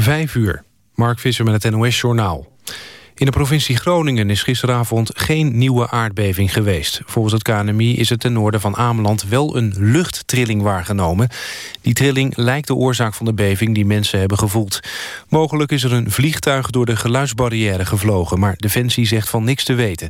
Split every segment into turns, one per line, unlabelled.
Vijf uur. Mark Visser met het NOS-journaal. In de provincie Groningen is gisteravond geen nieuwe aardbeving geweest. Volgens het KNMI is het ten noorden van Ameland wel een luchttrilling waargenomen. Die trilling lijkt de oorzaak van de beving die mensen hebben gevoeld. Mogelijk is er een vliegtuig door de geluidsbarrière gevlogen... maar Defensie zegt van niks te weten.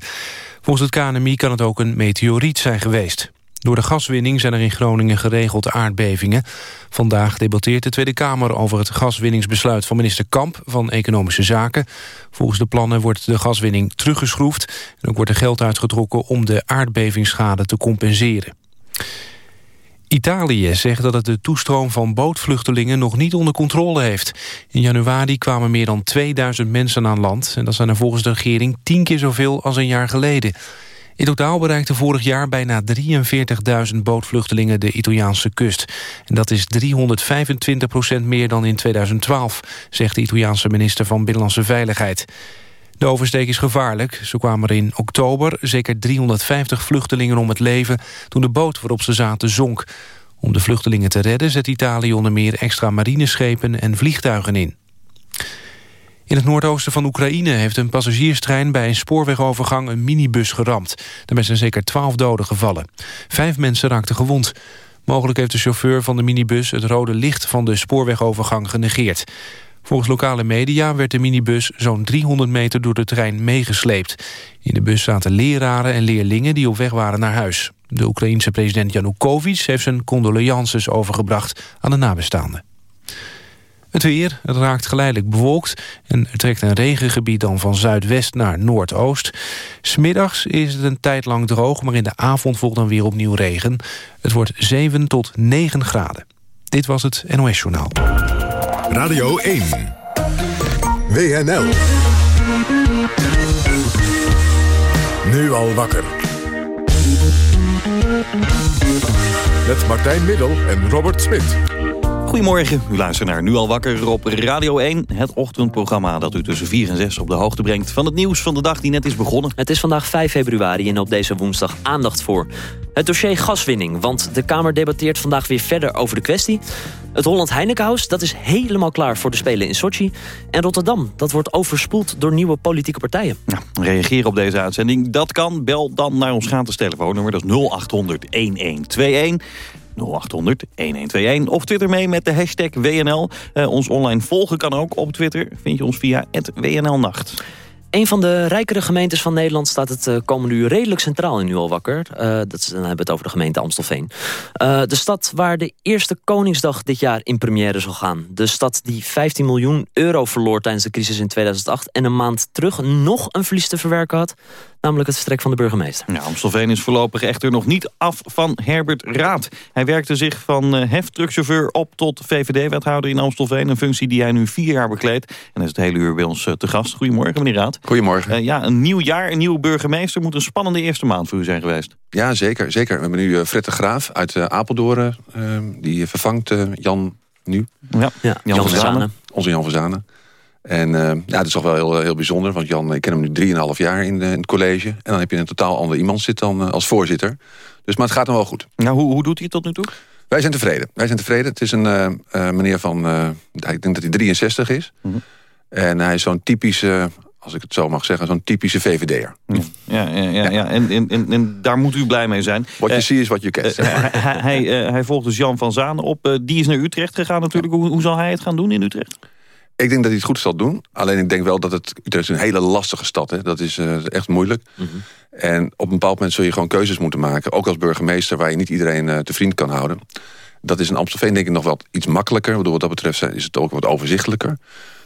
Volgens het KNMI kan het ook een meteoriet zijn geweest. Door de gaswinning zijn er in Groningen geregeld aardbevingen. Vandaag debatteert de Tweede Kamer over het gaswinningsbesluit van minister Kamp van Economische Zaken. Volgens de plannen wordt de gaswinning teruggeschroefd en ook wordt er geld uitgetrokken om de aardbevingsschade te compenseren. Italië zegt dat het de toestroom van bootvluchtelingen nog niet onder controle heeft. In januari kwamen meer dan 2000 mensen aan land... en dat zijn er volgens de regering tien keer zoveel als een jaar geleden. In totaal bereikten vorig jaar bijna 43.000 bootvluchtelingen de Italiaanse kust. En dat is 325 procent meer dan in 2012, zegt de Italiaanse minister van Binnenlandse Veiligheid. De oversteek is gevaarlijk. Ze kwamen er in oktober zeker 350 vluchtelingen om het leven... toen de boot waarop ze zaten zonk. Om de vluchtelingen te redden zet Italië onder meer extra marineschepen en vliegtuigen in. In het noordoosten van Oekraïne heeft een passagierstrein... bij een spoorwegovergang een minibus geramd. Daarbij zijn zeker twaalf doden gevallen. Vijf mensen raakten gewond. Mogelijk heeft de chauffeur van de minibus... het rode licht van de spoorwegovergang genegeerd. Volgens lokale media werd de minibus zo'n 300 meter door de trein meegesleept. In de bus zaten leraren en leerlingen die op weg waren naar huis. De Oekraïense president Janukovic heeft zijn condolences overgebracht aan de nabestaanden. Het weer, het raakt geleidelijk bewolkt en er trekt een regengebied dan van zuidwest naar noordoost. Smiddags is het een tijd lang droog, maar in de avond volgt dan weer opnieuw regen. Het wordt 7 tot 9 graden. Dit was het NOS Journaal.
Radio 1. WNL. Nu al wakker. Met Martijn Middel en Robert Smit.
Goedemorgen, u luistert naar Nu al wakker op Radio 1. Het ochtendprogramma dat u tussen 4 en 6 op de hoogte brengt... van het nieuws van de dag die net is begonnen.
Het is vandaag 5 februari en op deze woensdag aandacht voor. Het dossier gaswinning, want de Kamer debatteert vandaag weer verder over de kwestie. Het Holland Heinekenhuis, dat is helemaal klaar voor de Spelen in Sochi. En Rotterdam, dat wordt overspoeld door nieuwe politieke partijen.
Nou, reageren op deze uitzending, dat kan. Bel dan naar ons gratis telefoonnummer, dat is 0800 1121. 0800 1121 of twitter mee met de hashtag WNL. Uh, ons online volgen kan ook op Twitter. Vind je ons via WNLnacht.
Een van de rijkere gemeentes van Nederland staat het eh, komende uur redelijk centraal in Nu al wakker. Uh, dat, dan hebben we het over de gemeente Amstelveen. De stad waar de eerste Koningsdag dit jaar in première zal gaan. De stad die 15 miljoen euro verloor tijdens de crisis in 2008... en een maand terug nog een verlies te verwerken had namelijk het vertrek van de burgemeester.
Ja, Amstelveen is voorlopig echter nog niet af van Herbert Raad. Hij werkte zich van uh, heftruckchauffeur op tot VVD-wethouder in Amstelveen. Een functie die hij nu vier jaar bekleedt. En is het hele uur bij ons uh, te gast. Goedemorgen, meneer Raad.
Goedemorgen.
Uh, ja, een nieuw jaar, een nieuwe burgemeester. Moet een spannende eerste maand voor u zijn geweest.
Ja, zeker. zeker. We hebben nu Fred de Graaf uit Apeldoorn. die vervangt Jan nu.
Ja, ja Jan, Jan van Zanen.
Onze Jan van Zanen. En uh, ja, het is toch wel heel, heel bijzonder. Want Jan, ik ken hem nu 3,5 jaar in, in, het college. En dan heb je een totaal ander iemand zit dan uh, als voorzitter. Dus, maar het gaat nog wel goed.
Nou, hoe, hoe doet hij het tot nu toe?
Wij zijn tevreden. Wij zijn tevreden. Het is een meneer van, ik denk dat hij 63 is. Mm -hmm. En hij is zo'n typische, als ik het zo mag zeggen, zo'n typische VVD'er.
Ja, ja, ja, ja, ja. En, en, en, daar moet u blij mee zijn.
Wat je ziet is wat je kent.
hij, hij, hij volgt dus Jan van Zanen op. die is naar Utrecht gegaan natuurlijk. Hoe, hoe zal hij het gaan doen in Utrecht?
Ik denk dat hij het goed zal doen. Alleen ik denk wel dat het Utrecht is een hele lastige stad is. Dat is uh, echt moeilijk. Mm -hmm. En op een bepaald moment zul je gewoon keuzes moeten maken. Ook als burgemeester waar je niet iedereen uh, te vriend kan houden. Dat is in Amstelveen denk ik nog wel iets makkelijker. Wat dat betreft is het ook wat overzichtelijker.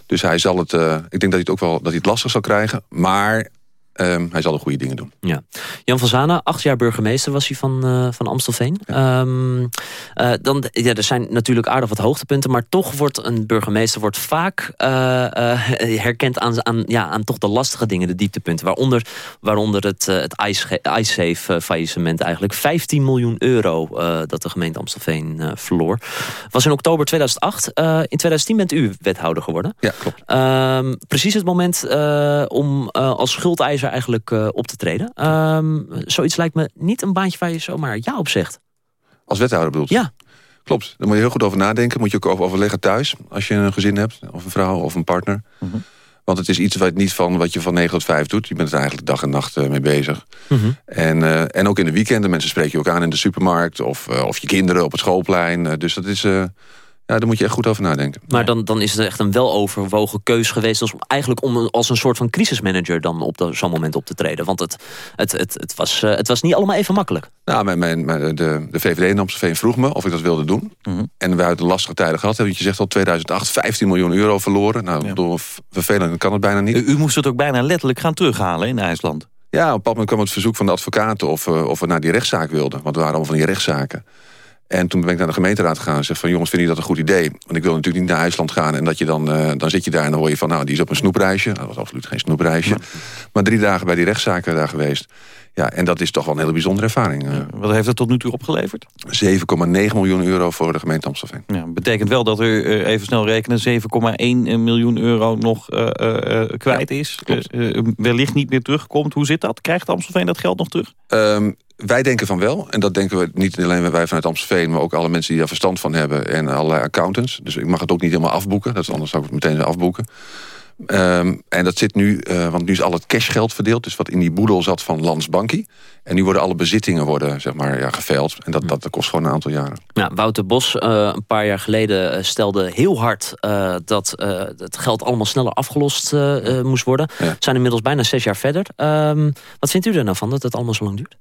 Dus hij zal het, uh, ik denk dat hij het ook wel dat hij het lastig zal krijgen. Maar Um, hij zal de goede dingen doen.
Ja. Jan van Zana, acht jaar burgemeester was hij van, uh, van Amstelveen. Ja. Um, uh, dan, ja, er zijn natuurlijk aardig wat hoogtepunten... maar toch wordt een burgemeester wordt vaak uh, herkend aan, aan, ja, aan toch de lastige dingen, de dieptepunten. Waaronder, waaronder het, het iSafe-faillissement eigenlijk. 15 miljoen euro dat de gemeente Amstelveen verloor. Was in oktober 2008. in 2010 bent u wethouder geworden.
Ja, klopt.
Um, precies het moment om als schuldeiser eigenlijk uh, op te treden. Um, zoiets lijkt me niet een baantje waar je zomaar ja op zegt.
Als wethouder bedoelt
Ja.
Klopt, daar moet je heel goed over nadenken. Moet je ook over overleggen thuis, als je een gezin hebt. Of een vrouw of een partner.
Mhm.
Want het is iets wat niet van wat je van 9 tot 5 doet. Je bent er eigenlijk dag en nacht eh, mee bezig.
Mhm.
En, eh, en ook in de weekenden. Mensen spreken je ook aan in de supermarkt. Of, eh, of je kinderen op het schoolplein. Eh, dus dat is... eh, ja, daar moet je echt goed over nadenken.
Maar dan, dan is het echt een weloverwogen keus geweest... Als, eigenlijk om als een soort van crisismanager dan op zo'n moment op te treden. Want het, het, het, het, was, eh, het was niet allemaal even makkelijk.
Nou, mijn, mijn, mijn- de, de VVD in Amstelveen vroeg me of ik dat wilde doen.
Mhm.
En we hebben lastige tijden gehad. Want je zegt al 2008 15 miljoen euro verloren. Nou,
Ja.
door vervelend kan het bijna niet.
U, u moest het ook bijna letterlijk gaan terughalen in IJsland.
Ja, op een bepaald moment kwam het verzoek van de advocaten... of, eh, of we naar die rechtszaak wilden. Want we waren allemaal van die rechtszaken. En toen ben ik naar de gemeenteraad gegaan en zeg van... jongens, vind je dat een goed idee? Want ik wil natuurlijk niet naar IJsland gaan... en dat je dan, eh, dan zit je daar en dan hoor je van... nou, die is op een snoepreisje. Dat was absoluut geen snoepreisje. Maar drie dagen bij die rechtszaken daar geweest. Ja, en dat is toch wel een hele bijzondere ervaring. eh.
Wat heeft het tot nu toe opgeleverd?
7,9 miljoen euro voor de gemeente Amstelveen.
Ja, betekent wel dat er, eh, even snel rekenen, 7,1 miljoen euro nog eh, eh, eh, kwijt is. Eh, eh, wellicht niet meer terugkomt. Hoe zit dat? Krijgt Amstelveen dat geld nog terug?
Ehm, wij denken van wel. En dat denken we niet alleen wij vanuit Amstelveen... maar ook alle mensen die daar verstand van hebben en allerlei accountants. Dus ik mag het ook niet helemaal afboeken. Dat is anders zou ik het meteen afboeken. Ehm, en dat zit nu, eh, want nu is al het cashgeld verdeeld. Dus wat in die boedel zat van Landsbankie. En nu worden alle bezittingen worden, zeg maar, ja, geveild. En dat, dat kost gewoon een aantal jaren.
Ja, Wouter Bos eh, een paar jaar geleden eh, stelde heel hard... dat het geld allemaal sneller afgelost moest worden.
Ja.
We zijn inmiddels bijna zes jaar verder. Ehm, wat vindt u er nou van dat het allemaal zo lang duurt?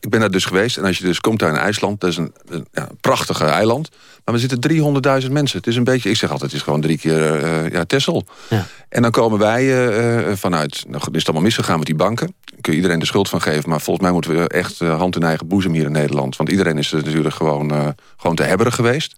Ik ben daar dus geweest. En als je dus komt daar in IJsland, dat is een, een ja, prachtige eiland. Maar we zitten 300.000 mensen. Het is een beetje, ik zeg altijd, het is gewoon drie keer eh ja, Texel.
Ja.
En dan komen wij eh, eh, vanuit, nou, goed, is het allemaal misgegaan met die banken. Daar kun je iedereen de schuld van geven. Maar volgens mij moeten we echt hand in eigen boezem hier in Nederland. Want iedereen is er natuurlijk gewoon, gewoon te hebberig geweest.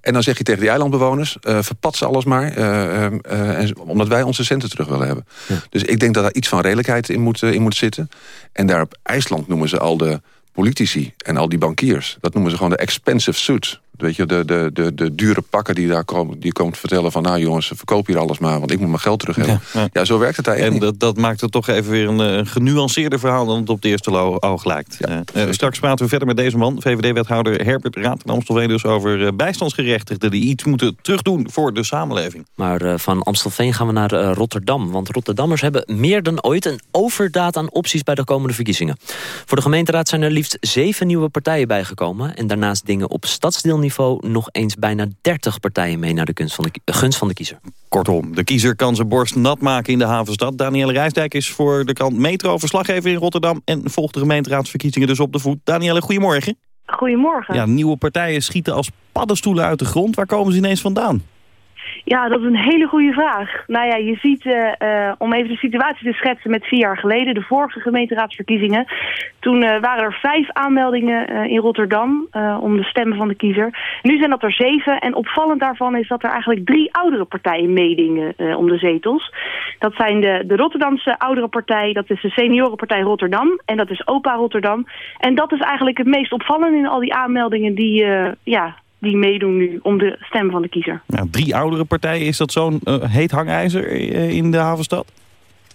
En dan zeg je tegen die eilandbewoners, eh verpat ze alles maar. eh, eh, eh, omdat wij onze centen terug willen hebben. Dus ik denk dat daar iets van redelijkheid in moet, in moet zitten. En daar op IJsland noemen ze al de politici en al die bankiers. Dat noemen ze gewoon de expensive suits. Weet je, de, de, de, de dure pakken die daar komen, die komen te vertellen van... nou jongens, verkoop hier alles maar, want ik moet mijn geld terug hebben.
Ja,
Ja,
ja.
zo werkt het daar echt
En dat, dat maakt het toch even weer een, een genuanceerder verhaal... dan het op de eerste oog lijkt.
Ja,
Eh, eh, straks praten we verder met deze man, VVD-wethouder Herbert Raad in Amstelveen... dus over eh, bijstandsgerechtigden die iets moeten terugdoen voor de samenleving.
Maar eh, van Amstelveen gaan we naar Rotterdam. Want Rotterdammers hebben meer dan ooit een overdaad aan opties bij de komende verkiezingen. Voor de gemeenteraad zijn er liefst zeven nieuwe partijen bijgekomen. En daarnaast dingen op stadsdeelniveau nog eens bijna 30 partijen mee naar de gunst van de, ki- gunst van de kiezer.
Kortom, de kiezer kan zijn borst nat maken in de havenstad. Danielle Rijsdijk is voor de krant Metro verslaggever in Rotterdam... en volgt de gemeenteraadsverkiezingen dus op de voet. Danielle, goedemorgen.
Goedemorgen.
Ja, nieuwe partijen schieten als paddenstoelen uit de grond. Waar komen ze ineens vandaan?
Ja, dat is een hele goede vraag. Nou ja, je ziet, eh, eh, om even de situatie te schetsen met vier jaar geleden, de vorige gemeenteraadsverkiezingen. Toen eh, waren er vijf aanmeldingen in Rotterdam om de stemmen van de kiezer. Nu zijn dat er zeven en opvallend daarvan is dat er eigenlijk drie oudere partijen meedingen om de zetels. Dat zijn de, de Rotterdamse oudere partij, dat is de seniorenpartij Rotterdam en dat is OPA Rotterdam. En dat is eigenlijk het meest opvallende in al die aanmeldingen die, ja, die meedoen nu om de stem van de kiezer.
Nou, drie oudere partijen, is dat zo'n eh, heet hangijzer eh, in de havenstad?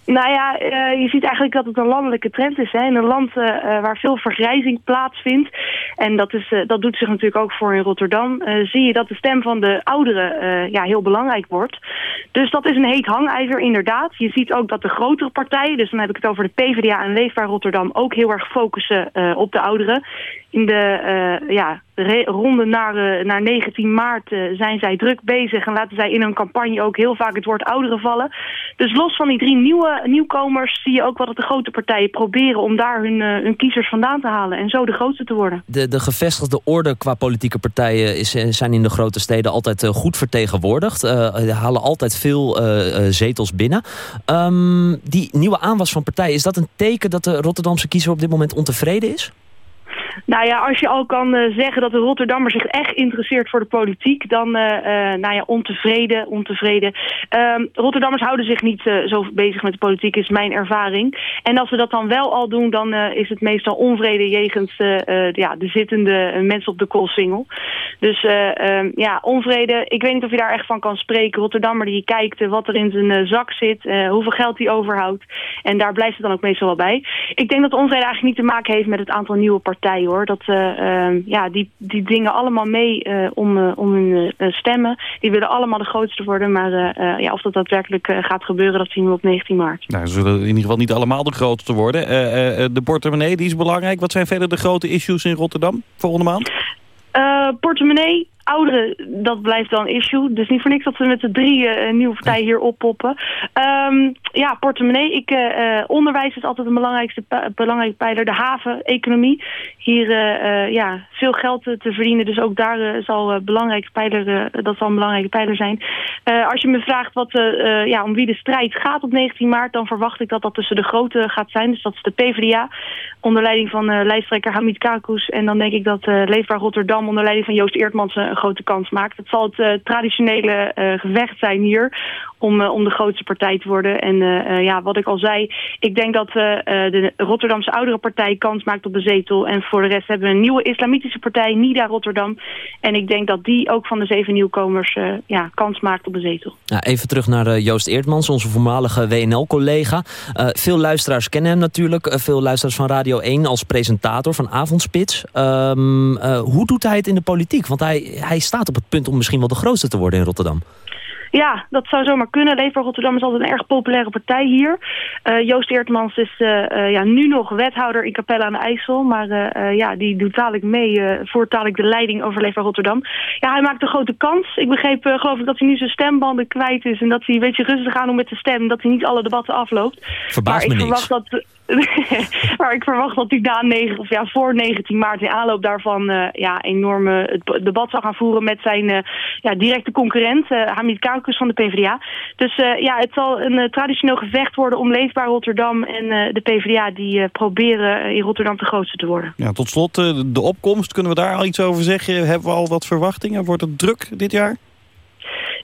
Nou ja, eh, je ziet eigenlijk dat het een landelijke trend is. Hè? In een land waar veel vergrijzing plaatsvindt. En dat, is, dat doet zich natuurlijk ook voor in Rotterdam. zie je dat de stem van de ouderen ja, heel belangrijk wordt. Dus dat is een heet hangijzer inderdaad. Je ziet ook dat de grotere partijen, dus dan heb ik het over de PvdA en Leefbaar Rotterdam... ook heel erg focussen op de ouderen. In de eh, ja, ronde naar, eh, naar 19 maart eh, zijn zij druk bezig... en laten zij in hun campagne ook heel vaak het woord ouderen vallen. Dus los van die drie nieuwe nieuwkomers zie je ook wel dat de grote partijen proberen... om daar hun, hun kiezers vandaan te halen en zo de grootste te worden.
De, de gevestigde orde qua politieke partijen is, zijn in de grote steden altijd goed vertegenwoordigd. Halen altijd veel zetels binnen. Ehm, die nieuwe aanwas van partijen, is dat een teken dat de Rotterdamse kiezer op dit moment ontevreden is?
Nou ja, als je al kan eh, zeggen dat de Rotterdammer zich echt interesseert voor de politiek... dan, eh, eh, nou ja, ontevreden, ontevreden. Ehm, Rotterdammers houden zich niet zo bezig met de politiek, is mijn ervaring. En als ze dat dan wel al doen, dan is het meestal onvrede... jegens ja, de zittende mensen op de koolsingel. Dus eh, ehm, ja, onvrede, ik weet niet of je daar echt van kan spreken. Rotterdammer die kijkt wat er in zijn zak zit, hoeveel geld hij overhoudt. En daar blijft het dan ook meestal wel bij. Ik denk dat de onvrede eigenlijk niet te maken heeft met het aantal nieuwe partijen hoor. Dat, ehm, ja, die, die dingen allemaal mee om, om hun stemmen. Die willen allemaal de grootste worden. Maar ja, of dat daadwerkelijk gaat gebeuren, dat zien we op 19 maart.
Nou, ze zullen in ieder geval niet allemaal de grootste worden. de portemonnee, die is belangrijk. Wat zijn verder de grote issues in Rotterdam volgende maand?
portemonnee, ouderen, dat blijft een issue. Dus niet voor niks dat we met de drie nieuwe partijen hier oppoppen. Um, ja, portemonnee. Ik, uh, onderwijs is altijd een belangrijkste belangrijke pijler. De haven, economie. Hier uh, ja, veel geld te verdienen. Dus ook daar zal, belangrijke pijler, dat zal een belangrijke pijler zijn. als je me vraagt wat, ja, om wie de strijd gaat op 19 maart... dan verwacht ik dat dat tussen de grote gaat zijn. Dus dat is de PvdA. Onder leiding van lijsttrekker Hamid Kakus. En dan denk ik dat Leefbaar Rotterdam onder leiding van Joost Eertmans grote kans maakt. Het zal het uh, traditionele uh, gevecht zijn hier om, uh, om de grootste partij te worden. En ja, wat ik al zei, ik denk dat de Rotterdamse oudere partij kans maakt op de zetel. En voor de rest hebben we een nieuwe islamitische partij, NIDA Rotterdam. En ik denk dat die ook van de zeven nieuwkomers ja, kans maakt op de zetel.
Ja, even terug naar Joost Eertmans, onze voormalige WNL-collega. veel luisteraars kennen hem natuurlijk. veel luisteraars van Radio 1 als presentator van Avondspits. Um, hoe doet hij het in de politiek? Want hij, hij staat op het punt om misschien wel de grootste te worden in Rotterdam.
Ja, dat zou zomaar kunnen. Leefbaar Rotterdam is altijd een erg populaire partij hier. Uh, Joost Eertmans is uh, uh, ja, nu nog wethouder in Capelle aan de IJssel. Maar ja, die doet dadelijk mee, voert dadelijk de leiding over Leefbaar Rotterdam. Ja, hij maakt een grote kans. Ik begreep geloof ik dat hij nu zijn stembanden kwijt is. En dat hij een beetje rustig aan doet met de stem. Dat hij niet alle debatten afloopt.
Verbaast
maar
me
ik verwacht dat maar ik verwacht dat hij na 9, of ja, voor 19 maart in aanloop daarvan uh, ja, enorme debat zal gaan voeren met zijn uh, ja, directe concurrent, uh, Hamid Kaukus van de PvdA. Dus ja, het zal een traditioneel gevecht worden om leefbaar Rotterdam en de PvdA die proberen in Rotterdam de grootste te worden.
Ja, tot slot, de opkomst, kunnen we daar al iets over zeggen? Hebben we al wat verwachtingen? Wordt het druk dit jaar?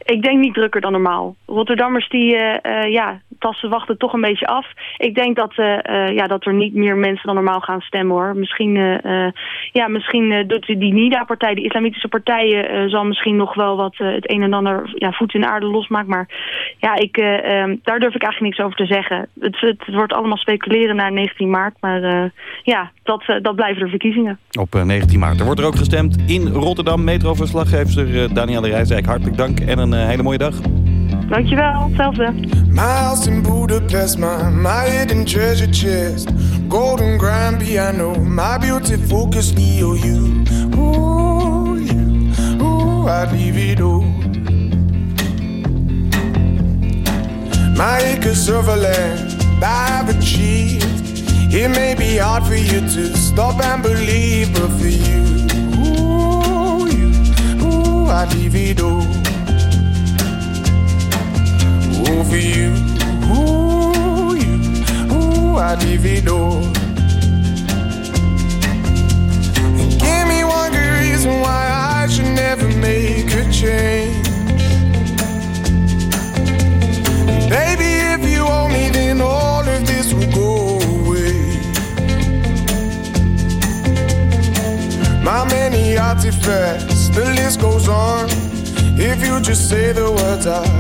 Ik denk niet drukker dan normaal. Rotterdammers die, uh, uh, ja, tassen wachten toch een beetje af. Ik denk dat, uh, ja, dat er niet meer mensen dan normaal gaan stemmen hoor. Misschien, ja, misschien doet die NIDA-partij, de islamitische partijen, zal misschien nog wel wat het een en ander ja, voet in aarde losmaken. Maar ja, ik, daar durf ik eigenlijk niks over te zeggen. Het, het, wordt allemaal speculeren naar 19 maart. Maar ja, dat, dat blijven de verkiezingen.
Op 19 maart. Er wordt er ook gestemd in Rotterdam. Metroverslaggever Danielle Rijsdijk, hartelijk dank en een hele mooie dag.
Dankjewel, hetzelfde.
My house in Budapest, my, my hidden treasure chest. Golden grand piano, my beauty focus EOU. Ooh, you, ooh, I'd leave it all. My acres of land I've achieved. It may be hard for you to stop and believe, but for you, ooh, you, ooh, I'd leave it all. For you, ooh, you, ooh, I'd leave give me one good reason why I should never make a change. Baby, if you owe me, then all of this will go away. My many artifacts, the list goes on. If you just say the words, I,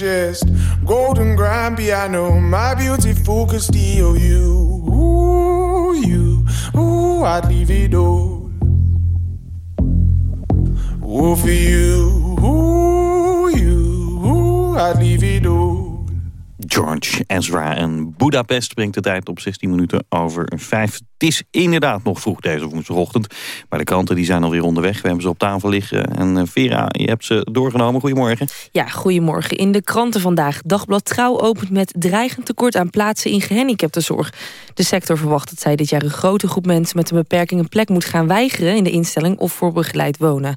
hidden
Budapest brengt de tijd op 16 minuten over 5. Het is inderdaad nog vroeg deze woensdagochtend. Maar de kranten die zijn alweer onderweg. We hebben ze op tafel liggen. En eh, Vera, je hebt ze doorgenomen. Goedemorgen.
Ja, goedemorgen. In de kranten vandaag. Dagblad Trouw opent met dreigend tekort aan plaatsen in gehandicaptenzorg. De sector verwacht dat zij dit jaar een grote groep mensen met een beperking een plek moet gaan weigeren in de instelling of voor begeleid wonen.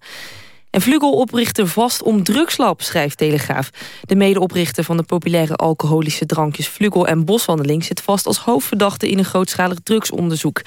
En Vlugel-oprichter vast om drugslab, schrijft Telegraaf. De medeoprichter van de populaire alcoholische drankjes Vlugel en Boswandeling... zit vast als hoofdverdachte in een grootschalig drugsonderzoek.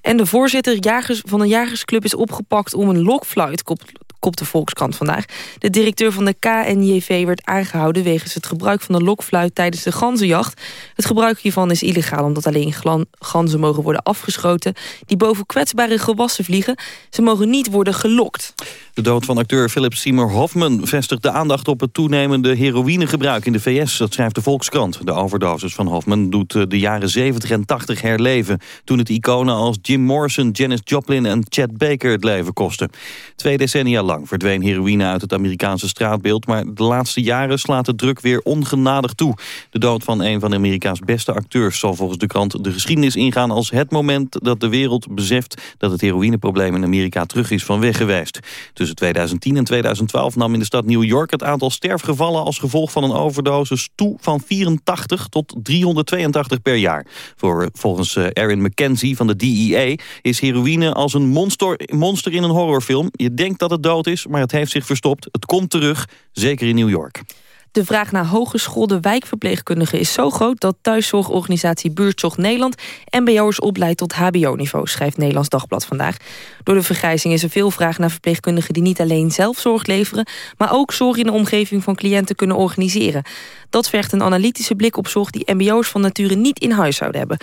En de voorzitter van een jagersclub is opgepakt om een lokfluit... Kop, kopt de Volkskrant vandaag. De directeur van de KNJV werd aangehouden... wegens het gebruik van de lokfluit tijdens de ganzenjacht. Het gebruik hiervan is illegaal... omdat alleen ganzen mogen worden afgeschoten... die boven kwetsbare gewassen vliegen. Ze mogen niet worden gelokt.
De dood van acteur Philip Seymour Hoffman vestigt de aandacht op het toenemende heroïnegebruik in de VS. Dat schrijft de Volkskrant. De overdosis van Hoffman doet eh, de jaren 70 en 80 herleven. Toen het iconen als Jim Morrison, Janis Joplin en Chet Baker het leven kostten. Twee decennia lang verdween heroïne uit het Amerikaanse straatbeeld. Maar de laatste jaren slaat de druk weer ongenadig toe. De dood van een van Amerika's beste acteurs zal volgens de krant de geschiedenis ingaan als het moment dat de wereld beseft dat het heroïneprobleem in Amerika terug is van weg geweest. Tussen 2010 en 2012 nam in de stad New York het aantal sterfgevallen als gevolg van een overdosis toe van 84 tot 382 per jaar. Voor, volgens eh, Erin McKenzie van de DEA is heroïne als een monster, monster in een horrorfilm. Je denkt dat het dood is, maar het heeft zich verstopt. Het komt terug, zeker in New York.
De vraag naar hogeschoolde wijkverpleegkundigen is zo groot... dat thuiszorgorganisatie Buurtzorg Nederland... mbo'ers opleidt tot hbo-niveau, schrijft Nederlands Dagblad vandaag. Door de vergrijzing is er veel vraag naar verpleegkundigen... die niet alleen zelf zorg leveren... maar ook zorg in de omgeving van cliënten kunnen organiseren. Dat vergt een analytische blik op zorg... die mbo'ers van nature niet in huis zouden hebben.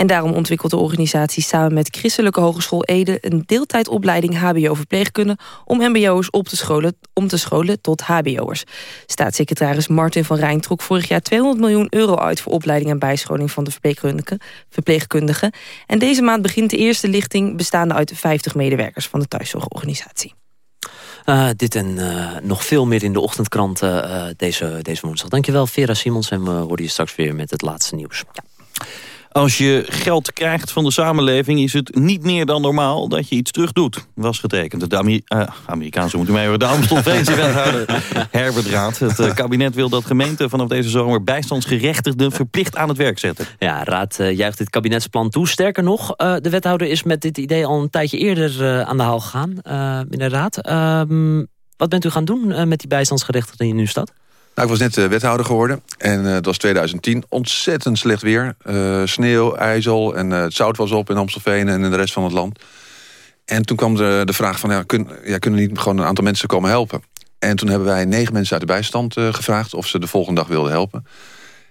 En daarom ontwikkelt de organisatie samen met Christelijke Hogeschool Ede... een deeltijdopleiding hbo-verpleegkunde... om mbo'ers op te scholen, om te scholen tot hbo'ers. Staatssecretaris Martin van Rijn trok vorig jaar 200 miljoen euro uit... voor opleiding en bijscholing van de verpleegkundigen. verpleegkundigen. En deze maand begint de eerste lichting... bestaande uit 50 medewerkers van de thuiszorgorganisatie.
Uh, dit en uh, nog veel meer in de ochtendkranten uh, deze, deze woensdag. Dankjewel Vera Simons en we horen je straks weer met het laatste nieuws. Ja.
Als je geld krijgt van de samenleving is het niet meer dan normaal dat je iets terug doet. Was getekend. De uh, Amerikaanse moeten mij de Amstelveense wethouder Herbert Raad. Het uh, kabinet wil dat gemeenten vanaf deze zomer bijstandsgerechtigden verplicht aan het werk zetten.
Ja, Raad uh, juicht dit kabinetsplan toe. Sterker nog, de wethouder is met dit idee al een tijdje eerder aan de haal gegaan in de Raad. Ehm, wat bent u gaan doen met die bijstandsgerechtigden in uw stad?
Nou, ik was net uh, wethouder geworden en uh, het was 2010. Ontzettend slecht weer. Uh, sneeuw, ijzel en het zout was op in Amstelveen en in de rest van het land. En toen kwam de, de vraag van, ja, kun, ja, kunnen niet gewoon een aantal mensen komen helpen? En toen hebben wij negen mensen uit de bijstand gevraagd... of ze de volgende dag wilden helpen.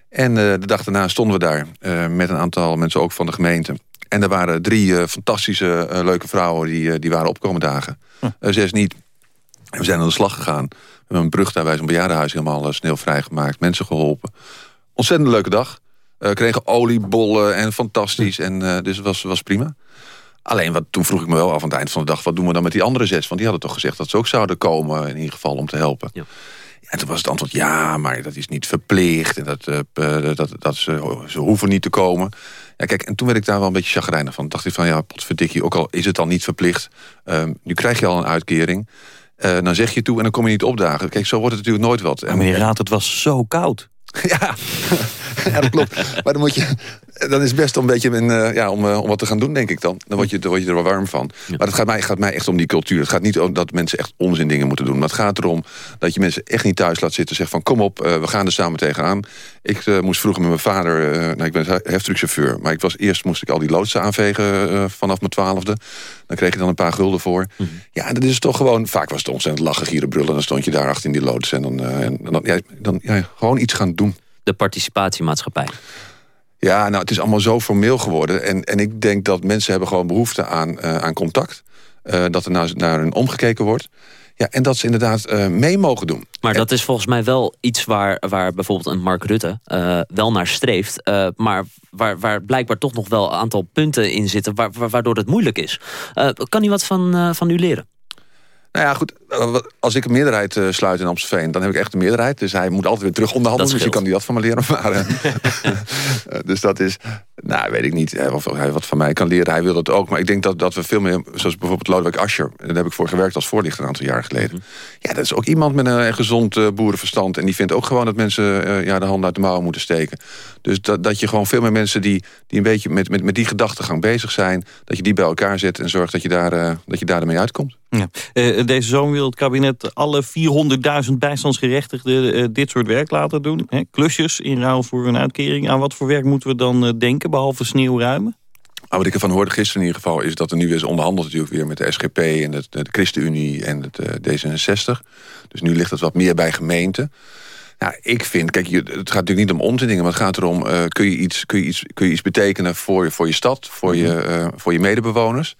En de dag daarna stonden we daar met een aantal mensen ook van de gemeente. En er waren drie fantastische, leuke vrouwen die, die waren opkomen dagen. Hm. zes niet. En we zijn aan de slag gegaan. Hebben een brug daar bij zo'n bejaardenhuis helemaal uh, sneeuwvrij gemaakt. Mensen geholpen. Ontzettend leuke dag. Uh, kregen oliebollen en fantastisch. En, uh, dus het was, was prima. Alleen wat, toen vroeg ik me wel af aan het eind van de dag... wat doen we dan met die andere zes? Want die hadden toch gezegd dat ze ook zouden komen... in ieder geval om te helpen. Ja. En toen was het antwoord ja, maar dat is niet verplicht. En dat, dat, dat, dat ze, ze hoeven niet te komen. Ja, kijk, en toen werd ik daar wel een beetje chagrijnig van. dacht ik van, ja, potverdikkie, ook al is het dan niet verplicht... Um, nu krijg je al een uitkering... Uh, dan zeg je toe en dan kom je niet opdagen. Kijk, zo wordt het natuurlijk nooit wat.
En meneer Raad, het was zo koud.
ja. ja, dat klopt. maar dan moet je... dan is het best een beetje een, uh, ja, om, uh, om wat te gaan doen, denk ik dan. Dan word je, dan word je er wel warm van. Ja. Maar het gaat mij, gaat mij echt om die cultuur. Het gaat niet om dat mensen echt onzin dingen moeten doen. Maar het gaat erom dat je mensen echt niet thuis laat zitten. Zeg van kom op, uh, we gaan er samen tegenaan. Ik moest vroeger met mijn vader, nou, ik ben heftruckchauffeur. Maar ik was, eerst moest ik al die loodsen aanvegen vanaf mijn twaalfde. Dan kreeg je dan een paar gulden voor. Mm -hmm. Ja, dat is toch gewoon, vaak was het ontzettend lachen, gieren, brullen. Dan stond je daar achter in die loods. En dan, en dan, ja, dan ja, gewoon iets gaan doen.
De participatiemaatschappij.
Ja, nou, het is allemaal zo formeel geworden. En, en ik denk dat mensen hebben gewoon behoefte aan, uh, aan contact. Uh, dat er naar, naar hun omgekeken wordt. Ja, en dat ze inderdaad uh, mee mogen doen.
Maar dat is volgens mij wel iets waar, waar bijvoorbeeld een Mark Rutte wel naar streeft. maar waar, waar blijkbaar toch nog wel een aantal punten in zitten... waardoor het moeilijk is. kan hij wat van, van u leren?
Nou ja, goed. Als ik een meerderheid uh, sluit in Amstelveen... dan heb ik echt een meerderheid. Dus hij moet altijd weer terug onderhandelen. Misschien kan hij dat van me leren. Maar, uh, dus dat is... Nou, weet ik niet of hij wat van mij kan leren. Hij wil dat ook. Maar ik denk dat, dat we veel meer... Zoals bijvoorbeeld Lodewijk Asscher. Daar heb ik voor gewerkt als voorlichter een aantal jaar geleden. Mm -hmm. Ja, dat is ook iemand met een, gezond uh, boerenverstand. En die vindt ook gewoon dat mensen ja, de hand uit de mouwen moeten steken. Dus dat, dat je gewoon veel meer mensen die, die een beetje met, met, met die gedachtegang bezig zijn... dat je die bij elkaar zet en zorgt dat je daar, dat je daar ermee uitkomt.
Ja. Deze zomer wil het kabinet alle 400.000 bijstandsgerechtigden uh, dit soort werk laten doen. Hè? Klusjes in ruil voor een uitkering. Aan wat voor werk moeten we dan uh, denken, behalve sneeuwruimen?
Ah, wat ik ervan hoorde gisteren in ieder geval... is dat er nu is onderhandeld natuurlijk weer met de SGP en de, de ChristenUnie en het D66. Dus nu ligt het wat meer bij gemeenten. Nou, ik vind, kijk, het gaat natuurlijk niet om ontwinningen... maar het gaat erom, kun, je iets, kun, je iets, kun je iets betekenen voor, voor je stad, voor je, voor je medebewoners...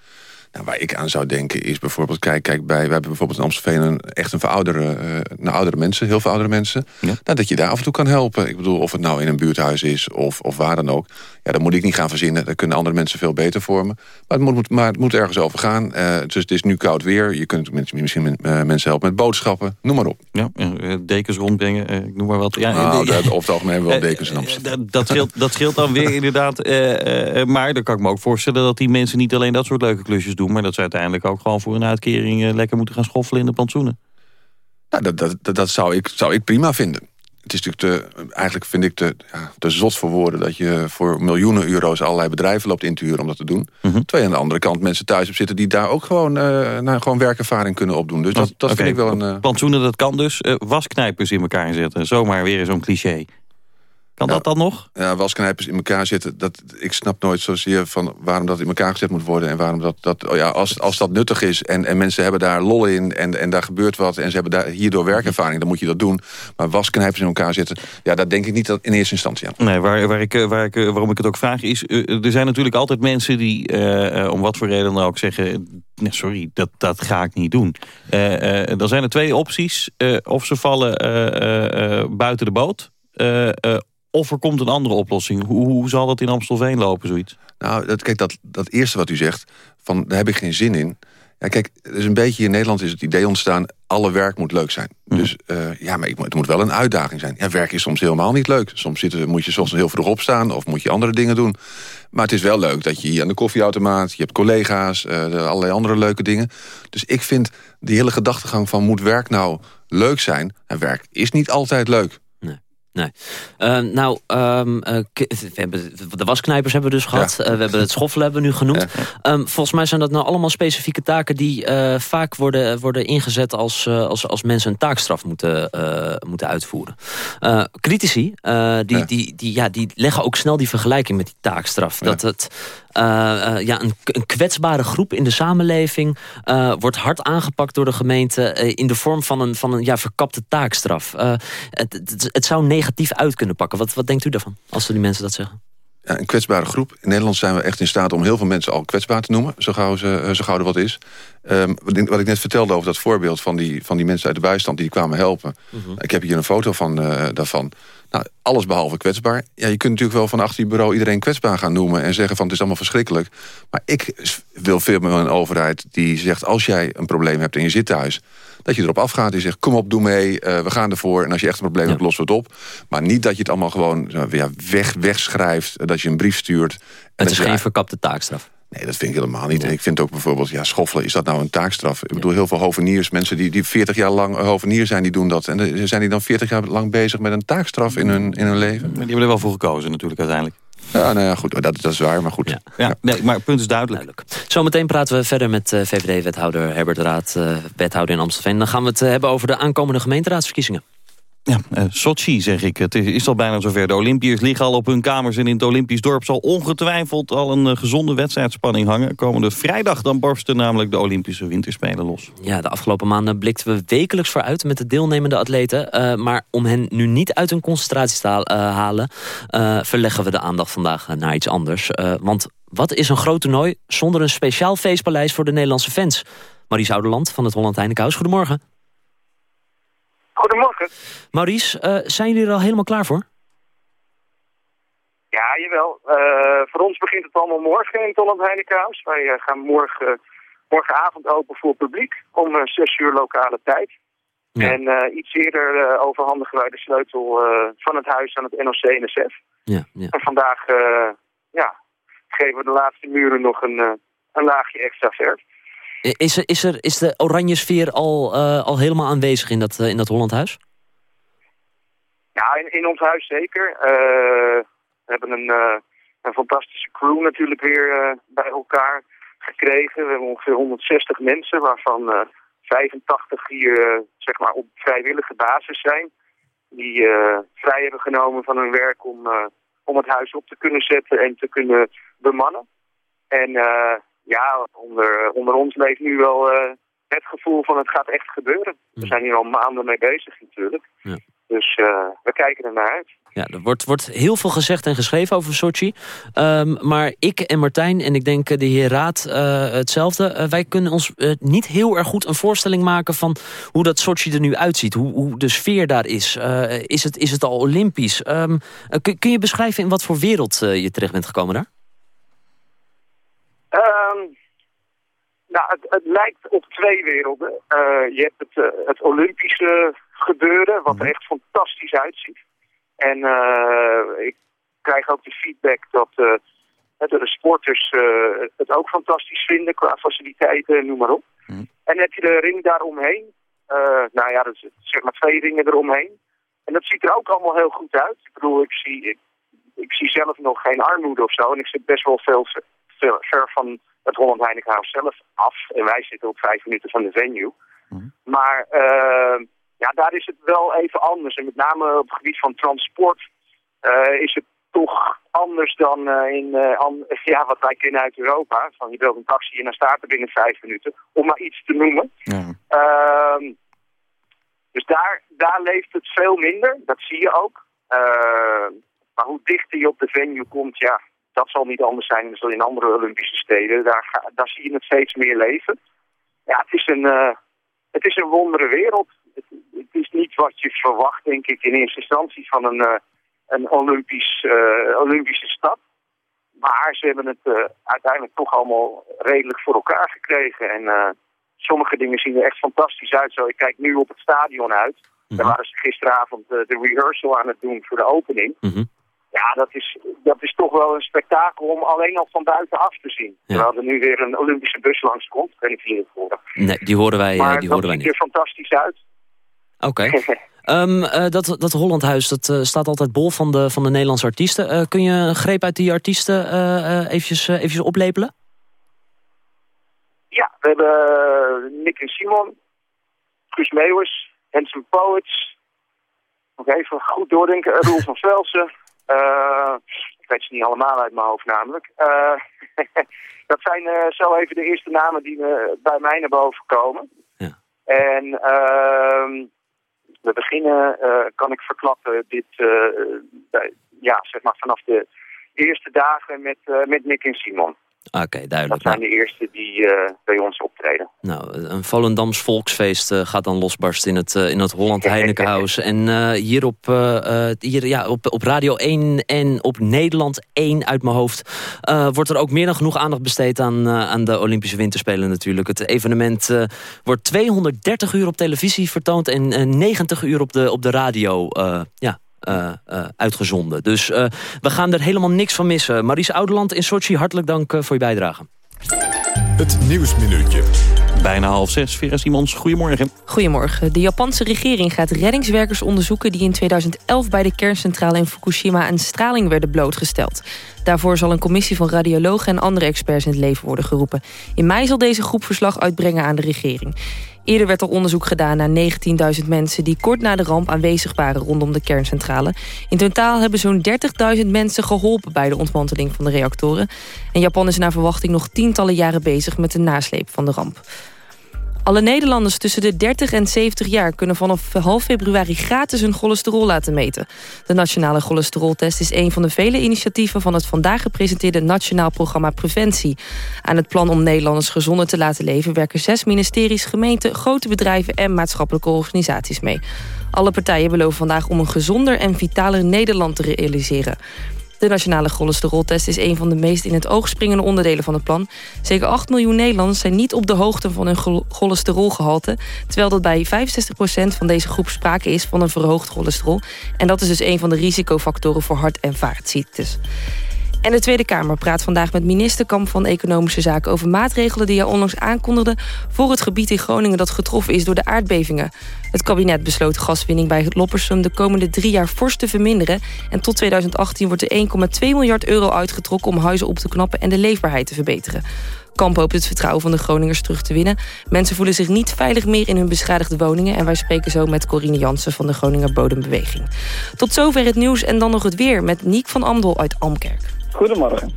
Nou, waar ik aan zou denken is bijvoorbeeld... Kijk, kijk bij, we hebben bijvoorbeeld in Amstelveen een, echt een veroudere, uh, naar oudere mensen. Heel veel oudere mensen. Ja. Nou, dat je daar af en toe kan helpen. Ik bedoel, of het nou in een buurthuis is of, of waar dan ook. Ja, dat moet ik niet gaan verzinnen. Daar kunnen andere mensen veel beter voor me. Maar het moet, maar het moet ergens over gaan. Uh, dus het is nu koud weer. Je kunt misschien uh, mensen helpen met boodschappen. Noem maar op.
Ja, dekens rondbrengen. ik noem maar wat. Ja,
nou, dat, over het algemeen wel dekens in
Amsterdam. dat, scheelt, dat scheelt dan weer inderdaad. maar dan kan ik me ook voorstellen dat die mensen niet alleen dat soort leuke klusjes doen... maar dat ze uiteindelijk ook gewoon voor een uitkering... lekker moeten gaan schoffelen in de plantsoenen.
Nou, dat, dat, dat, dat zou, ik, zou ik prima vinden het is natuurlijk te, eigenlijk vind ik te, ja, te zot voor woorden... dat je voor miljoenen euro's allerlei bedrijven loopt in te huren om dat te doen. Mm -hmm. Terwijl aan de andere kant mensen thuis op zitten... die daar ook gewoon, uh, nou, gewoon werkervaring kunnen opdoen. Dus dat, dat okay. vind ik wel een... Uh...
Plantsoenen, dat kan dus. Uh, wasknijpers in elkaar zetten. Zomaar weer zo'n cliché. Kan
ja,
dat dan nog?
Ja, wasknijpers in elkaar zitten. Dat, ik snap nooit zozeer van waarom dat in elkaar gezet moet worden. En waarom dat, dat oh ja, als, als dat nuttig is en, en mensen hebben daar lol in en, en daar gebeurt wat. En ze hebben daar hierdoor werkervaring, dan moet je dat doen. Maar wasknijpers in elkaar zitten, ja, dat denk ik niet dat in eerste instantie aan.
Nee, waar, waar ik, waar ik, waarom ik het ook vraag is, er zijn natuurlijk altijd mensen die, uh, om wat voor reden dan ook zeggen, nee, sorry, dat, dat ga ik niet doen. Uh, uh, dan zijn er twee opties. of ze vallen buiten de boot, of er komt een andere oplossing. Hoe, hoe zal dat in Amstelveen lopen, zoiets?
Nou, dat, kijk, dat, dat eerste wat u zegt, van daar heb ik geen zin in. Ja, kijk, dus een beetje in Nederland is het idee ontstaan... alle werk moet leuk zijn. Mm. Dus uh, ja, maar het moet wel een uitdaging zijn. Ja, werk is soms helemaal niet leuk. Soms zitten, moet je soms heel vroeg opstaan of moet je andere dingen doen. Maar het is wel leuk dat je hier aan de koffieautomaat... je hebt collega's, uh, allerlei andere leuke dingen. Dus ik vind die hele gedachtegang van moet werk nou leuk zijn... en werk is niet altijd leuk.
Nee. Uh, nou, um, uh, we hebben, de wasknijpers hebben we dus gehad. Ja. Uh, we hebben het schoffelen hebben we nu genoemd. Ja. Um, volgens mij zijn dat nou allemaal specifieke taken... die vaak worden, worden ingezet als, als, als mensen een taakstraf moeten, moeten uitvoeren. critici, die, ja. Die, die, ja, die leggen ook snel die vergelijking met die taakstraf. Dat het ja, een, een, kwetsbare groep in de samenleving wordt hard aangepakt door de gemeente in de vorm van een, van een ja, verkapte taakstraf. Het, het, het, zou negatief uit kunnen pakken. Wat, wat denkt u daarvan, als die mensen dat zeggen?
Ja, een kwetsbare groep. In Nederland zijn we echt in staat om heel veel mensen al kwetsbaar te noemen. Zo gauw, ze, zo gauw er wat is. Um, wat ik net vertelde over dat voorbeeld van die, van die mensen uit de bijstand... die kwamen helpen. -huh. Ik heb hier een foto van daarvan. Nou, alles behalve kwetsbaar. Ja, je kunt natuurlijk wel van achter je bureau iedereen kwetsbaar gaan noemen... en zeggen van het is allemaal verschrikkelijk. Maar ik wil veel meer een overheid die zegt... als jij een probleem hebt en je zit thuis... dat je erop afgaat en zegt kom op, doe mee, uh, we gaan ervoor... en als je echt een probleem ja. hebt, los het op. Maar niet dat je het allemaal gewoon ja, weg, wegschrijft... dat je een brief stuurt. En
het is geen verkapte taakstraf.
Nee, dat vind ik helemaal niet. En ik vind ook bijvoorbeeld, ja, schoffelen, is dat nou een taakstraf? Ik bedoel, heel veel hoveniers, mensen die, die 40 jaar lang hovenier zijn, die doen dat. En zijn die dan 40 jaar lang bezig met een taakstraf in hun, in hun leven?
Maar die hebben er wel voor gekozen natuurlijk uiteindelijk.
Ja, nou ja, goed, dat, dat is waar, maar goed.
Ja, ja. Nee, maar het punt is duidelijk. duidelijk.
Zometeen praten we verder met uh, VVD-wethouder Herbert Raad, uh, wethouder in Amstelveen. Dan gaan we het hebben over de aankomende gemeenteraadsverkiezingen.
Ja, uh, Sochi zeg ik. Het is al bijna zover. De Olympiërs liggen al op hun kamers en in het Olympisch dorp zal ongetwijfeld al een uh, gezonde wedstrijdspanning hangen. Komende vrijdag dan borsten namelijk de Olympische Winterspelen los.
Ja, de afgelopen maanden blikten we wekelijks vooruit met de deelnemende atleten. Uh, maar om hen nu niet uit hun concentratie te halen, verleggen we de aandacht vandaag naar iets anders. want wat is een groot toernooi zonder een speciaal feestpaleis voor de Nederlandse fans? Maries Ouderland van het Holland Heinekenhuis, goedemorgen.
Goedemorgen.
Maurice, uh, zijn jullie er al helemaal klaar voor?
Ja, jawel. Uh, voor ons begint het allemaal morgen in het Holland Heinekenhuis. Wij uh, gaan morgen, morgenavond open voor publiek om 6 uur lokale tijd. Ja. En iets eerder overhandigen wij de sleutel van het huis aan het NOC-NSF.
Ja, ja.
En vandaag ja, geven we de laatste muren nog een, een laagje extra verf.
Is, er, is, er, is de oranje sfeer al, uh, al helemaal aanwezig in dat, uh, in dat Hollandhuis?
Ja, in, in ons huis zeker. Uh, we hebben een, een fantastische crew natuurlijk weer bij elkaar gekregen. We hebben ongeveer 160 mensen, waarvan 85 hier zeg maar op vrijwillige basis zijn. Die vrij hebben genomen van hun werk om, om het huis op te kunnen zetten en te kunnen bemannen. En ja, onder, onder ons leeft nu wel uh, het gevoel van het gaat echt gebeuren. We zijn hier al maanden mee bezig natuurlijk. Ja. Dus uh, we kijken er naar uit.
Ja, er wordt, wordt heel veel gezegd en geschreven over Sochi. Um, maar ik en Martijn en ik denk de heer Raad uh, hetzelfde. wij kunnen ons niet heel erg goed een voorstelling maken van hoe dat Sochi er nu uitziet. Hoe, hoe de sfeer daar is. is, het, is het al olympisch? Um, kun, kun je beschrijven in wat voor wereld je terecht bent gekomen daar?
Um, nou, het, het, lijkt op twee werelden. Uh, je hebt het, uh, het Olympische gebeuren, wat er echt fantastisch uitziet. En uh, ik krijg ook de feedback dat de sporters het ook fantastisch vinden qua faciliteiten, noem maar op. Mm. En dan heb je de ring daaromheen. nou ja, dat is zeg maar twee ringen eromheen. En dat ziet er ook allemaal heel goed uit. Ik bedoel, ik zie, ik, ik zie zelf nog geen armoede of zo. En ik zit best wel veel ver, ver van het Holland Heinekenhuis zelf af. En wij zitten op vijf minuten van de venue. Mm. Maar uh, ja, daar is het wel even anders. En met name op het gebied van transport uh, is het toch anders dan uh, in an, ja, wat wij kennen uit Europa. Van je belt een taxi en dan staat er binnen vijf minuten. Om maar iets te noemen. Ja. Uh, dus daar, daar leeft het veel minder. Dat zie je ook. maar hoe dichter je op de venue komt, ja, dat zal niet anders zijn dan in andere Olympische steden. Daar, daar zie je het steeds meer leven. Ja, het is een, uh, het is een wondere wereld. Het, het, is niet wat je verwacht, denk ik, in eerste instantie van een, uh, een Olympisch, uh, Olympische stad. Maar ze hebben het uiteindelijk toch allemaal redelijk voor elkaar gekregen. En sommige dingen zien er echt fantastisch uit. Zo, ik kijk nu op het stadion uit. Daar mhm. waren ze gisteravond de rehearsal aan het doen voor de opening. Mm ja, dat is, dat is toch wel een spektakel om alleen al van buitenaf te zien. Ja. Terwijl er nu weer een Olympische bus langskomt. Ik weet niet het horen.
Nee, die horen wij,
maar
die horen wij
niet. ziet er fantastisch uit.
Oké. um, uh, dat, dat Hollandhuis dat, uh, staat altijd bol van de, van de Nederlandse artiesten. Uh, kun je een greep uit die artiesten eventjes, eventjes oplepelen?
Ja, we hebben Nick en Simon, Guus Meeuwis, Hanson Poets. Nog even goed doordenken. Roel van Velsen, ik weet ze niet allemaal uit mijn hoofd namelijk. Uh, dat zijn uh, zo even de eerste namen die bij mij naar boven komen. Ja. En uh, we beginnen, kan ik verklappen, dit, bij, ja, zeg maar vanaf de eerste dagen met, met Nick en Simon.
Oké, duidelijk.
Dat zijn de eerste die uh, bij ons optreden.
Nou, een Volendams volksfeest uh, gaat dan losbarsten in het, uh, in het Holland Heinekenhuis. en hier, op, hier ja, op, op Radio 1 en op Nederland 1 uit mijn hoofd... wordt er ook meer dan genoeg aandacht besteed aan, aan de Olympische Winterspelen natuurlijk. Het evenement wordt 230 uur op televisie vertoond... en 90 uur op de, op de radio. ja, uh, uh, uitgezonden. Dus uh, we gaan er helemaal niks van missen. Maries Ouderland in Sochi, hartelijk dank voor je bijdrage.
Het Nieuwsminuutje.
Bijna half zes. Vera Simons, goedemorgen.
Goedemorgen. De Japanse regering gaat reddingswerkers onderzoeken... die in 2011 bij de kerncentrale in Fukushima... aan straling werden blootgesteld. Daarvoor zal een commissie van radiologen en andere experts in het leven worden geroepen. In mei zal deze groep verslag uitbrengen aan de regering. Eerder werd al onderzoek gedaan naar 19.000 mensen... die kort na de ramp aanwezig waren rondom de kerncentrale. In totaal hebben zo'n 30.000 mensen geholpen... bij de ontmanteling van de reactoren. En Japan is naar verwachting nog tientallen jaren bezig... met de nasleep van de ramp. Alle Nederlanders tussen de 30 en 70 jaar kunnen vanaf half februari gratis hun cholesterol laten meten. De nationale cholesteroltest is een van de vele initiatieven van het vandaag gepresenteerde Nationaal Programma Preventie. Aan het plan om Nederlanders gezonder te laten leven werken zes ministeries, gemeenten, grote bedrijven en maatschappelijke organisaties mee. Alle partijen beloven vandaag om een gezonder en vitaler Nederland te realiseren. De nationale cholesteroltest is een van de meest in het oog springende onderdelen van het plan. Zeker 8 miljoen Nederlanders zijn niet op de hoogte van hun cholesterolgehalte... terwijl dat bij 65% van deze groep sprake is van een verhoogd cholesterol. En dat is dus een van de risicofactoren voor hart- en vaartziektes. En de Tweede Kamer praat vandaag met minister Kamp van Economische Zaken... over maatregelen die hij onlangs aankondigde... voor het gebied in Groningen dat getroffen is door de aardbevingen. Het kabinet besloot gaswinning bij Loppersum de komende drie jaar fors te verminderen. En tot 2018 wordt er 1,2 miljard euro uitgetrokken... om huizen op te knappen en de leefbaarheid te verbeteren. Kamp hoopt het vertrouwen van de Groningers terug te winnen. Mensen voelen zich niet veilig meer in hun beschadigde woningen... en wij spreken zo met Corine Jansen van de Groninger Bodembeweging. Tot zover het nieuws en dan nog het weer met Niek van Amdel uit Amkerk.
Goedemorgen.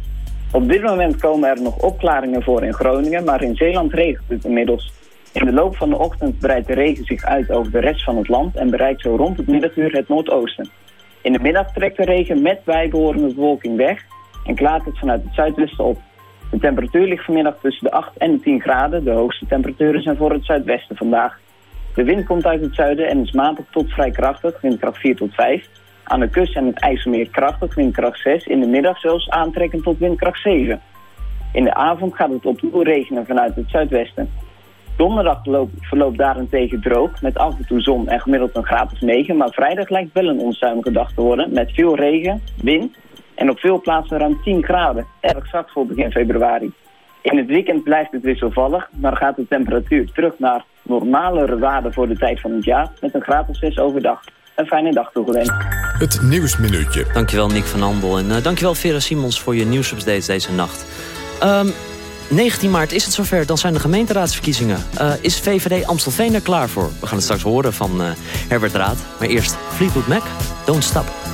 Op dit moment komen er nog opklaringen voor in Groningen, maar in Zeeland regent het inmiddels. In de loop van de ochtend breidt de regen zich uit over de rest van het land en bereikt zo rond het middaguur het noordoosten. In de middag trekt de regen met bijbehorende bewolking weg en klaart het vanuit het zuidwesten op. De temperatuur ligt vanmiddag tussen de 8 en de 10 graden. De hoogste temperaturen zijn voor het zuidwesten vandaag. De wind komt uit het zuiden en is matig tot vrij krachtig, windkracht 4 tot 5. Aan de kust en het IJsselmeer krachtig, windkracht 6. In de middag zelfs aantrekkend tot windkracht 7. In de avond gaat het opnieuw regenen vanuit het zuidwesten. Donderdag verloopt daarentegen droog, met af en toe zon en gemiddeld een graad of 9. Maar vrijdag lijkt wel een onstuimige dag te worden, met veel regen, wind en op veel plaatsen ruim 10 graden. Erg zacht voor begin februari. In het weekend blijft het wisselvallig, maar gaat de temperatuur terug naar normalere waarden voor de tijd van het jaar, met een graad of 6 overdag een fijne dag toegewenst.
Het Nieuwsminuutje.
Dankjewel Nick van Andel en uh, dankjewel Vera Simons voor je nieuwsupdates deze nacht. Um, ehm, 19 maart is het zover, dan zijn de gemeenteraadsverkiezingen. Uh, is VVD Amstelveen er klaar voor? We gaan het straks horen van uh, Herbert Raad. Maar eerst Fleetwood Mac, Don't Stop.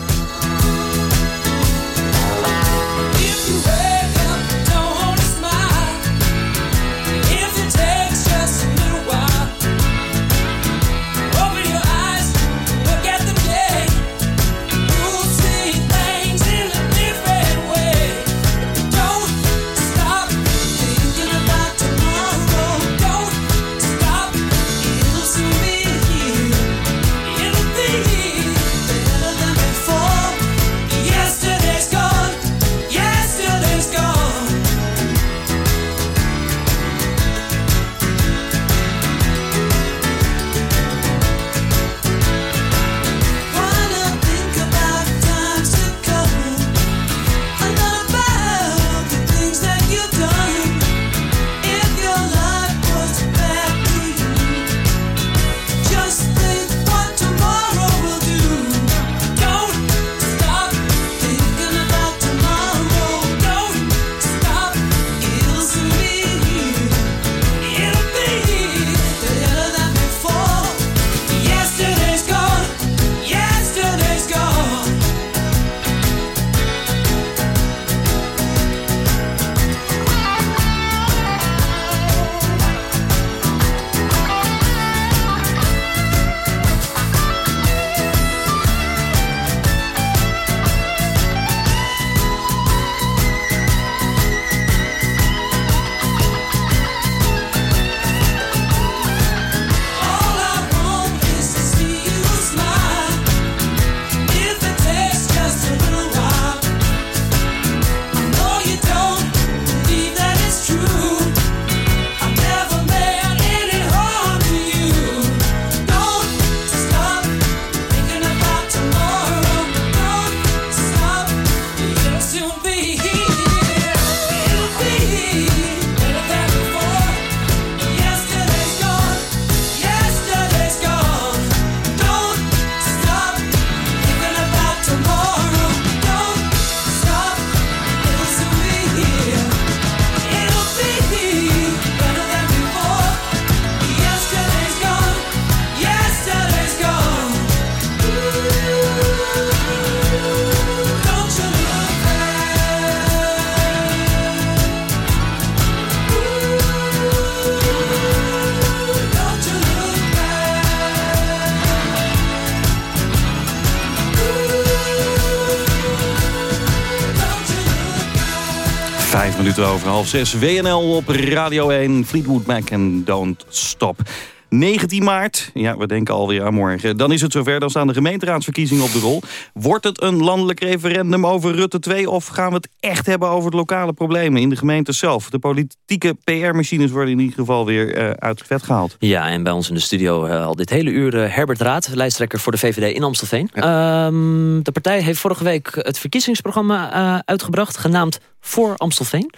Over half zes. WNL op Radio 1. Fleetwood Mac en Don't Stop. 19 maart, ja, we denken alweer aan morgen. Dan is het zover, dan staan de gemeenteraadsverkiezingen op de rol. Wordt het een landelijk referendum over Rutte 2... of gaan we het echt hebben over de lokale problemen in de gemeente zelf? De politieke PR-machines worden in ieder geval weer uh, uit het vet gehaald.
Ja, en bij ons in de studio uh, al dit hele uur uh, Herbert Raad... lijsttrekker voor de VVD in Amstelveen. Ja. Um, de partij heeft vorige week het verkiezingsprogramma uitgebracht... genaamd Voor Amstelveen.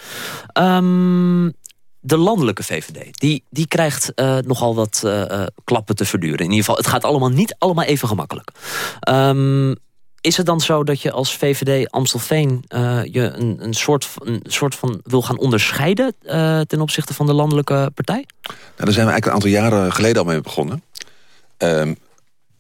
Um, de landelijke VVD, die, die krijgt uh, nogal wat uh, klappen te verduren. In ieder geval, het gaat allemaal niet allemaal even gemakkelijk. Um, is het dan zo dat je als VVD Amstelveen je een, een, soort, een soort van wil gaan onderscheiden... ten opzichte van de landelijke partij?
Nou, daar zijn we eigenlijk een aantal jaren geleden al mee begonnen. Um,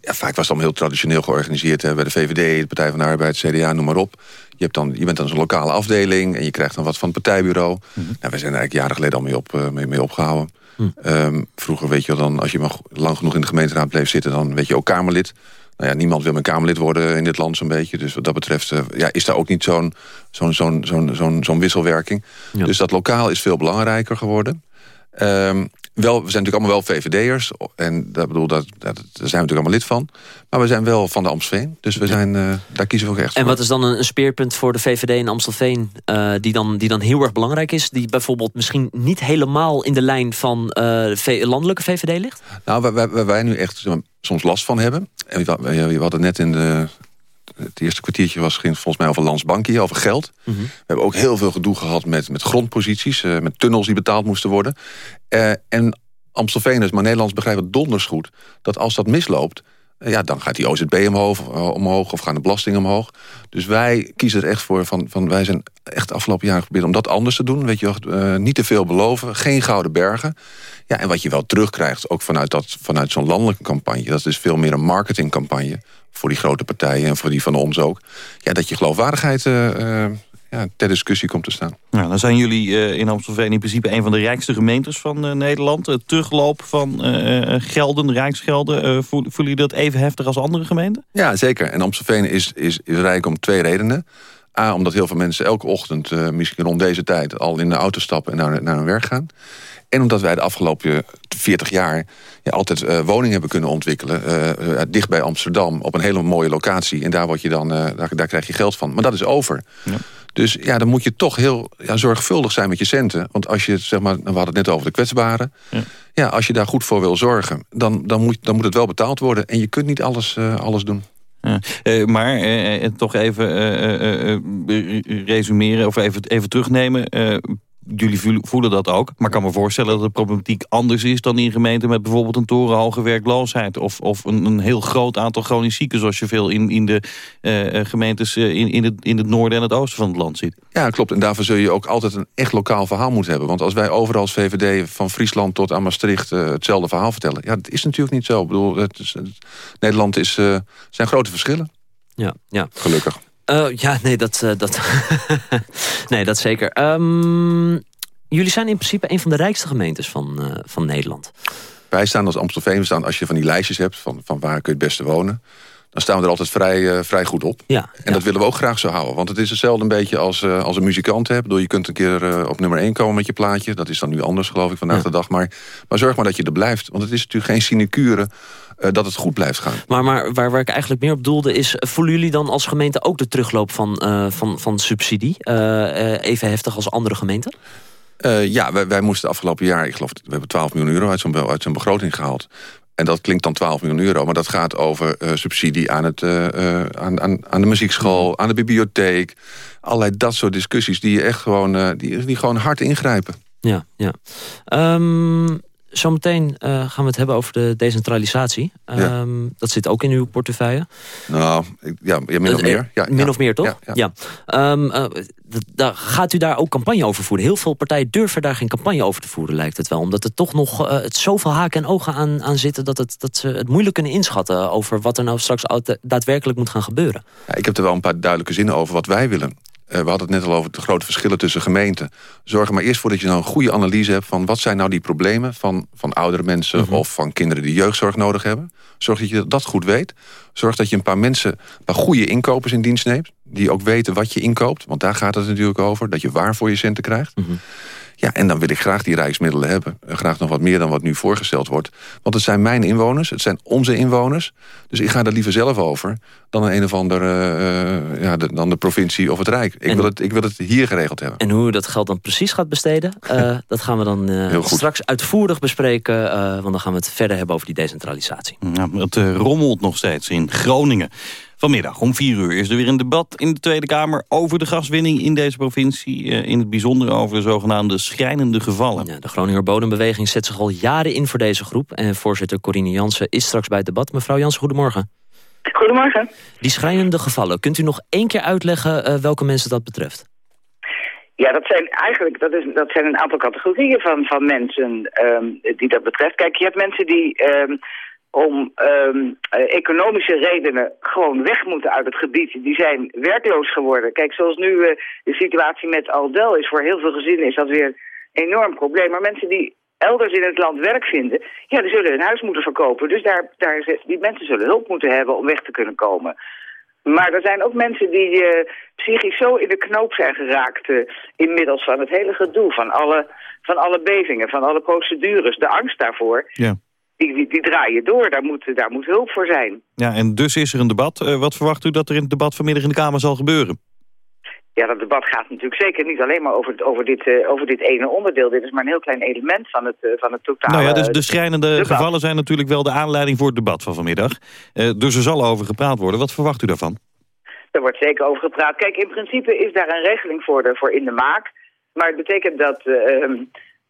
ja, vaak was het allemaal heel traditioneel georganiseerd. Hè, bij de VVD, de Partij van de Arbeid, CDA, noem maar op. Je, hebt dan, je bent dan zo'n lokale afdeling en je krijgt dan wat van het partijbureau. Mm -hmm. nou, we zijn er eigenlijk jaren geleden al mee, op, uh, mee, mee opgehouden. Mm. Um, vroeger weet je dan, als je maar lang genoeg in de gemeenteraad bleef zitten... dan weet je ook Kamerlid. Nou ja, niemand wil meer Kamerlid worden in dit land zo'n beetje. Dus wat dat betreft uh, ja, is daar ook niet zo'n zo'n zo'n zo'n zo'n zo'n wisselwerking. Ja. Dus dat lokaal is veel belangrijker geworden. Um, wel, we zijn natuurlijk allemaal wel VVD'ers. En dat bedoel, dat, dat, daar zijn we natuurlijk allemaal lid van. Maar we zijn wel van de Amstelveen. Dus we zijn, uh, daar kiezen we ook echt
En
voor.
wat is dan een, een speerpunt voor de VVD in Amstelveen... Uh, die, dan, die dan heel erg belangrijk is? Die bijvoorbeeld misschien niet helemaal in de lijn van uh, de landelijke VVD ligt?
Nou, waar, waar, waar wij nu echt soms last van hebben... en we, we hadden net in de, het eerste kwartiertje was, volgens mij over Landsbankie, over geld. Mm -hmm. We hebben ook heel veel gedoe gehad met, met grondposities, uh, met tunnels die betaald moesten worden. Uh, en Amstelveeners, maar Nederlands begrijpen donders goed... dat als dat misloopt, ja, dan gaat die OZB omhoog, omhoog of gaan de belastingen omhoog. Dus wij kiezen er echt voor, van, van wij zijn echt afgelopen jaren geprobeerd om dat anders te doen. Weet je, uh, niet te veel beloven, geen gouden bergen. Ja, en wat je wel terugkrijgt, ook vanuit, dat, vanuit zo'n landelijke campagne... dat is veel meer een marketingcampagne voor die grote partijen en voor die van ons ook. Ja, dat je geloofwaardigheid... Uh, ja, ter discussie komt te staan.
Nou, dan zijn jullie uh, in Amstelveen in principe een van de rijkste gemeentes van uh, Nederland. Het terugloop van uh, gelden, rijksgelden, voelen jullie dat even heftig als andere gemeenten?
Ja, zeker. En Amstelveen is, is, is rijk om twee redenen. A, omdat heel veel mensen elke ochtend, misschien rond deze tijd... al in de auto stappen en naar, naar hun werk gaan. En omdat wij de afgelopen 40 jaar ja, altijd uh, woningen hebben kunnen ontwikkelen. Uh, uh, dicht bij Amsterdam, op een hele mooie locatie. En daar, word je dan, daar, daar krijg je geld van. Maar dat is over. Ja. Dus ja, dan moet je toch heel ja, zorgvuldig zijn met je centen. Want als je, zeg maar, we hadden het net over de kwetsbaren. Ja. ja, als je daar goed voor wil zorgen, dan, dan, moet, dan moet het wel betaald worden. En je kunt niet alles, alles doen.
Ja. Uh, maar uh, toch even resumeren of even, even terugnemen jullie voelen dat ook. Maar ik kan me voorstellen dat de problematiek anders is... dan in gemeenten met bijvoorbeeld een torenhoge werkloosheid... of, of een, een heel groot aantal chronisch zieken... zoals je veel in, in de uh, gemeentes uh, in, in, het, in het noorden en het oosten van het land ziet.
Ja, klopt. En daarvoor zul je ook altijd een echt lokaal verhaal moeten hebben. Want als wij overal als VVD van Friesland tot aan Maastricht... Uh, hetzelfde verhaal vertellen... ja, dat is natuurlijk niet zo. Ik bedoel, het is, het, Nederland is, zijn grote verschillen.
Ja, ja.
Gelukkig.
Uh, ja, nee, dat, uh, dat, nee, dat zeker. Um, jullie zijn in principe een van de rijkste gemeentes van, uh, van Nederland.
Wij staan als Amstelveen, staan, als je van die lijstjes hebt... van, van waar kun je het beste wonen... dan staan we er altijd vrij, vrij goed op.
Ja,
en
ja.
dat willen we ook graag zo houden. Want het is hetzelfde een beetje als, als een muzikant hebt. Bedoel, je kunt een keer op nummer 1 komen met je plaatje. Dat is dan nu anders, geloof ik, vandaag ja. de dag. Maar, maar zorg maar dat je er blijft. Want het is natuurlijk geen sinecure dat het goed blijft gaan.
Maar, maar waar, waar ik eigenlijk meer op doelde is... voelen jullie dan als gemeente ook de terugloop van, van, van subsidie? Even heftig als andere gemeenten?
ja, wij, wij moesten afgelopen jaar... ik geloof, we hebben 12 miljoen euro uit zo'n uit zo'n begroting gehaald. En dat klinkt dan 12 miljoen euro, maar dat gaat over subsidie aan, het, aan, aan, aan de muziekschool, aan de bibliotheek. Allerlei dat soort discussies die je echt gewoon, die, die gewoon hard ingrijpen.
Ja, ja. Um... Zometeen uh, gaan we het hebben over de decentralisatie. Ja. Um, dat zit ook in uw portefeuille.
Nou, ja, min of meer. Ja,
min
ja.
of meer, toch?
Ja.
Um, uh, da, gaat u daar ook campagne over voeren? Heel veel partijen durven daar geen campagne over te voeren, lijkt het wel. Omdat er toch nog uh, het zoveel haken en ogen aan, aan zitten... Dat, het, dat ze het moeilijk kunnen inschatten over wat er nou straks daadwerkelijk moet gaan gebeuren.
ik heb er wel een paar duidelijke zinnen over wat wij willen. We hadden het net al over de grote verschillen tussen gemeenten. Zorg er maar eerst voor dat je nou een goede analyse hebt... van wat zijn nou die problemen van, van oudere mensen...
Mhm.
of van kinderen die jeugdzorg nodig hebben. Zorg dat je dat goed weet. Zorg dat je een paar mensen, een paar goede inkopers in dienst neemt... die ook weten wat je inkoopt. Want daar gaat het natuurlijk over. Dat je waar voor je centen krijgt. Ja, en dan wil ik graag die rijksmiddelen hebben. En graag nog wat meer dan wat nu voorgesteld wordt. Want het zijn mijn inwoners, het zijn onze inwoners. Dus ik ga er liever zelf over dan een, een of andere, eh, ja, de, dan de provincie of het Rijk. Ik,
En-
wil het, ik wil het hier geregeld hebben.
En hoe u dat geld dan precies gaat besteden... eh, dat gaan we dan eh, straks uitvoerig bespreken. eh, want dan gaan we het verder hebben over die decentralisatie.
Ja, het eh, rommelt nog steeds in Groningen. Vanmiddag om 4 uur is er weer een debat in de Tweede Kamer... over de gaswinning in deze provincie. eh, in het bijzonder over de zogenaamde schrijnende gevallen.
Ja, de Groninger Bodembeweging zet zich al jaren in voor deze groep. En voorzitter Corine Jansen is straks bij het debat. Mevrouw Jansen, goedemorgen.
Goedemorgen.
Die schrijnende gevallen, kunt u nog één keer uitleggen eh, welke mensen dat betreft?
Ja, dat zijn eigenlijk dat is, dat zijn een aantal categorieën van, van mensen ehm, die dat betreft. Kijk, je hebt mensen die ehm, om ehm, eh, economische redenen gewoon weg moeten uit het gebied. Die zijn werkloos geworden. Kijk, zoals nu eh, de situatie met Aldel is voor heel veel gezinnen is dat weer een enorm probleem. Maar mensen die elders in het land werk vinden, ja, die zullen hun huis moeten verkopen. Dus daar, daar, die mensen zullen hulp moeten hebben om weg te kunnen komen. Maar er zijn ook mensen die eh, psychisch zo in de knoop zijn geraakt... inmiddels van het hele gedoe, van alle, van alle bevingen, van alle procedures. De angst daarvoor,
Ja.
Die, die, draaien door. Daar moet, daar moet hulp voor zijn.
Ja, en dus is er een debat. Eh, wat verwacht u dat er in het debat vanmiddag in de Kamer zal gebeuren?
Ja, dat debat gaat natuurlijk zeker niet alleen maar over, over, dit, eh, over dit ene onderdeel. Dit is maar een heel klein element van het, eh, van het totale...
nou ja, dus de schrijnende
debat.
gevallen zijn natuurlijk wel de aanleiding voor het debat van vanmiddag. Dus er zal over gepraat worden. Wat verwacht u daarvan?
Er wordt zeker over gepraat. Kijk, in principe is daar een regeling voor, de, voor in de maak. Maar het betekent dat... eh,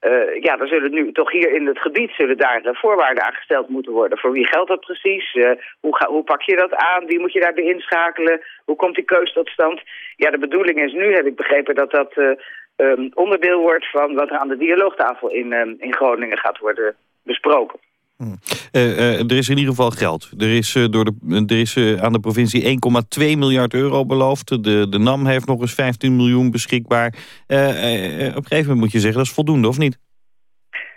eh, ja, er zullen nu toch hier in het gebied zullen daar eh, voorwaarden aangesteld moeten worden. Voor wie geldt dat precies? Eh, hoe, ga, hoe pak je dat aan? Wie moet je daarbij inschakelen? Hoe komt die keus tot stand? Ja, de bedoeling is nu, heb ik begrepen, dat dat eh, ehm, onderdeel wordt van wat er aan de dialoogtafel in, ehm, in Groningen gaat worden besproken.
Eh, eh, er is in ieder geval geld. Er is, eh, door de, er is aan de provincie 1,2 miljard euro beloofd. De, de NAM heeft nog eens 15 miljoen beschikbaar. Op een gegeven moment moet je zeggen, dat is voldoende, of niet?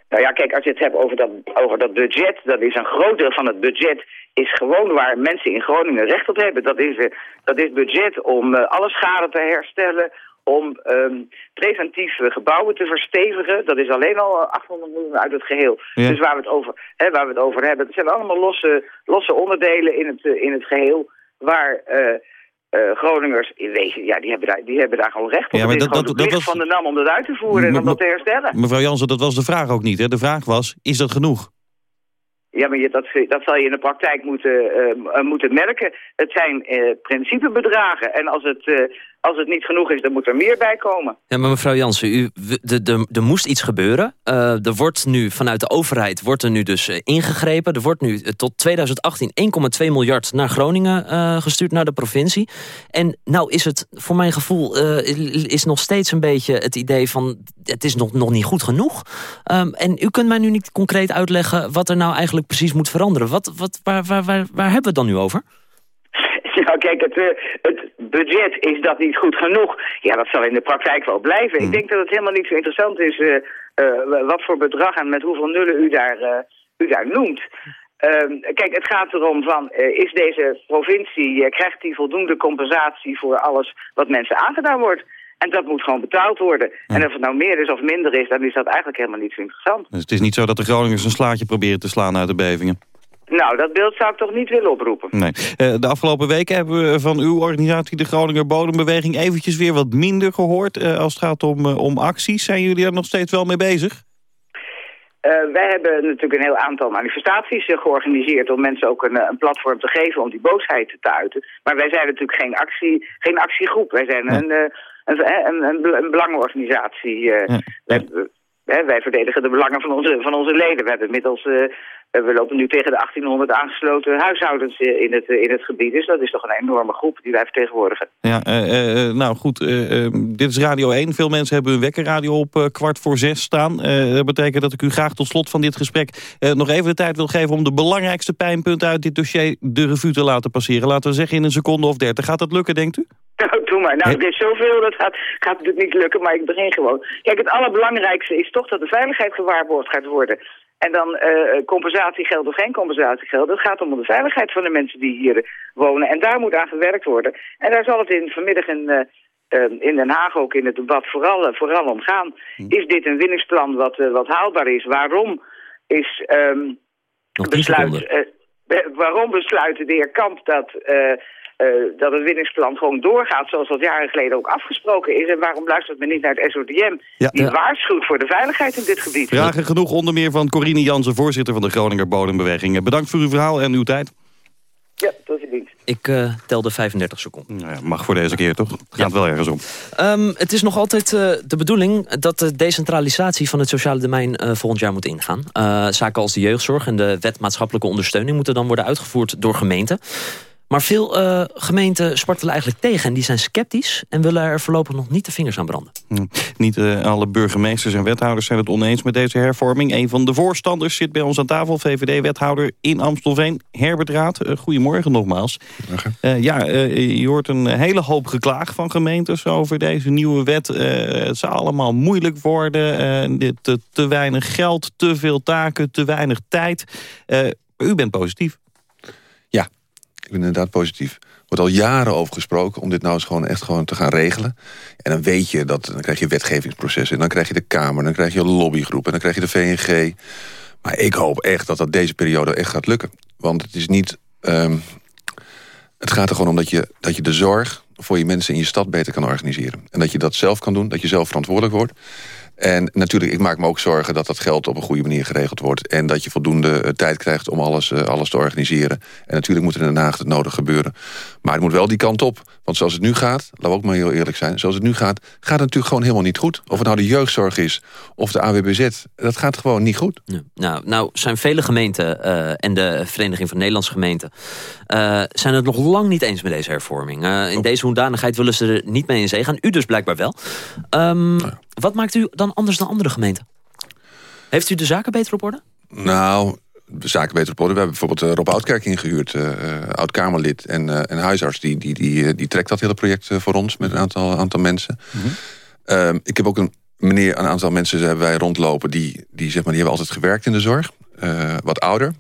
Nou ja, kijk, als je het hebt over dat, over dat budget, dat is een groot deel van het budget is gewoon waar mensen in Groningen recht op hebben. Dat is, dat is budget om alle schade te herstellen, om ehm, preventief eh, gebouwen te verstevigen. Dat is alleen al eh, 800 miljoen uit het geheel.
Ja.
Dus waar we, het over, hè, waar we het over hebben, het zijn allemaal losse, losse onderdelen in het, eh, in het geheel waar... eh, eh, Groningers in wezen, ja, die hebben, daar, die hebben daar gewoon recht op.
Ja, maar
het is
dat-
gewoon
dat- dat was-
van de NAM om dat uit te voeren en om dat te herstellen.
Mevrouw Jansen, dat was de vraag ook niet. Hè? De vraag was, is dat genoeg?
Ja, maar je, dat, dat zal je in de praktijk moeten, eh, eh, moeten merken. Het zijn eh, principebedragen. En als het, eh, als het niet genoeg is, dan moet er meer bij komen.
Ja, maar mevrouw Jansen, u, de, de, er moest iets gebeuren. Eh, er wordt nu vanuit de overheid wordt er nu dus eh, ingegrepen. Er wordt nu eh, tot 2018 1,2 miljard naar Groningen gestuurd, naar de provincie. En nou is het, voor mijn gevoel, is nog steeds een beetje het idee van... het is nog, nog niet goed genoeg. Ehm, en u kunt mij nu niet concreet uitleggen wat er nou eigenlijk precies moet veranderen. Wat, wat, waar, waar, waar, waar hebben we het dan nu over?
Ja, kijk, het, eh, het budget is dat niet goed genoeg. Ja, dat zal in de praktijk wel blijven. Ik denk dat het helemaal niet zo interessant is eh, eh, wat voor bedrag en met hoeveel nullen u daar, u daar noemt. Ehm, kijk, het gaat erom van, is deze provincie, krijgt die voldoende compensatie voor alles wat mensen aangedaan wordt? En dat moet gewoon betaald worden. En of het nou meer is of minder is, dan is dat eigenlijk helemaal niet zo interessant.
Dus het is niet zo dat de Groningers een slaatje proberen te slaan uit de bevingen.
Nou, dat beeld zou ik toch niet willen oproepen.
Nee. Eh, de afgelopen weken hebben we van uw organisatie, de Groninger Bodembeweging, eventjes weer wat minder gehoord eh, als het gaat om, eh, om acties. Zijn jullie daar nog steeds wel mee bezig?
Wij hebben natuurlijk een heel aantal manifestaties georganiseerd om mensen ook een, een platform te geven om die boosheid te uiten. Maar wij zijn natuurlijk geen, actie, geen actiegroep. Wij zijn een, een, een, een, een belangenorganisatie. wij, wij verdedigen de belangen van onze, van onze leden. We hebben inmiddels we lopen nu tegen de 1800 aangesloten huishoudens in het, in het gebied. Dus dat is toch een enorme groep die wij vertegenwoordigen.
Ja, nou goed, dit is Radio 1. Veel mensen hebben hun wekkerradio op kwart voor zes staan. dat betekent dat ik u graag tot slot van dit gesprek nog even de tijd wil geven... om de belangrijkste pijnpunten uit dit dossier de revue te laten passeren. Laten we zeggen in een seconde of dertig. Gaat dat lukken, denkt u?
Nou, doe maar. Nou, er is zoveel, dat gaat, gaat het niet lukken, maar ik begin gewoon. Kijk, het allerbelangrijkste is toch dat de veiligheid gewaarborgd gaat worden. En dan uh, compensatiegeld of geen compensatiegeld. Het gaat om de veiligheid van de mensen die hier wonen. En daar moet aan gewerkt worden. En daar zal het in vanmiddag in, uh, in Den Haag ook in het debat vooral, vooral om gaan. Hm. Is dit een winningsplan wat, wat haalbaar is? Waarom is um, besluit, waarom besluiten de heer Kamp dat uh, dat het winningsplan gewoon doorgaat zoals dat jaren geleden ook afgesproken is. En waarom luistert men niet naar het SODM? Die waarschuwt voor de veiligheid in dit gebied.
Vragen genoeg onder meer van Corine Jansen, voorzitter van de Groninger Bodembeweging. Bedankt voor uw verhaal en uw tijd.
Ja, tot ziens.
Ik uh, telde 35 seconden.
Nou ja, mag voor deze keer toch? Het gaat wel ergens om.
Um, het is nog altijd uh, de bedoeling dat de decentralisatie van het sociale domein uh, volgend jaar moet ingaan. zaken als de jeugdzorg en de wet maatschappelijke ondersteuning moeten dan worden uitgevoerd door gemeenten. Maar veel uh, gemeenten spartelen eigenlijk tegen en die zijn sceptisch... en willen er voorlopig nog niet de vingers aan branden.
Hm. Niet uh, alle burgemeesters en wethouders zijn het oneens met deze hervorming. Een van de voorstanders zit bij ons aan tafel, VVD-wethouder in Amstelveen. Herbert Raad, uh, goedemorgen nogmaals. ja, je hoort een hele hoop geklaag van gemeentes over deze nieuwe wet. het zou allemaal moeilijk worden, dit, te, te weinig geld, te veel taken, te weinig tijd. u bent positief.
Ik ben inderdaad positief. Er wordt al jaren over gesproken om dit nou eens gewoon echt gewoon te gaan regelen. En dan weet je dat, dan krijg je wetgevingsprocessen. En dan krijg je de Kamer, dan krijg je een lobbygroep en dan krijg je de VNG. Maar ik hoop echt dat dat deze periode echt gaat lukken. Want het is niet... Um, het gaat er gewoon om dat je, dat je de zorg voor je mensen in je stad beter kan organiseren. En dat je dat zelf kan doen, dat je zelf verantwoordelijk wordt. En natuurlijk, ik maak me ook zorgen dat dat geld op een goede manier geregeld wordt. En dat je voldoende eh, tijd krijgt om alles, eh, alles te organiseren. En natuurlijk moet er in Den Haag het nodig gebeuren. Maar het moet wel die kant op. Want zoals het nu gaat, laten we ook maar heel eerlijk zijn... zoals het nu gaat, gaat het natuurlijk gewoon helemaal niet goed. Of het nou de jeugdzorg is of de AWBZ. Dat gaat gewoon niet goed.
Nou, nou zijn vele gemeenten uh, en de Vereniging van Nederlandse Gemeenten... Uh, zijn het nog lang niet eens met deze hervorming. Uh, in oh. deze hoedanigheid willen ze er niet mee in zee gaan. U dus blijkbaar wel. Um, ja. Wat maakt u dan anders dan andere gemeenten? Heeft u de zaken beter op orde?
Nou, de zaken beter op orde. We hebben bijvoorbeeld uh, Rob Oudkerk ingehuurd, uh, oud-Kamerlid en, uh, en huisarts. Die, die, die, die trekt dat hele project voor ons met een aantal, aantal mensen. Mm -hmm. ik heb ook een meneer, een aantal mensen hebben wij rondlopen... die, die, zeg maar, die hebben altijd gewerkt in de zorg. wat ouder,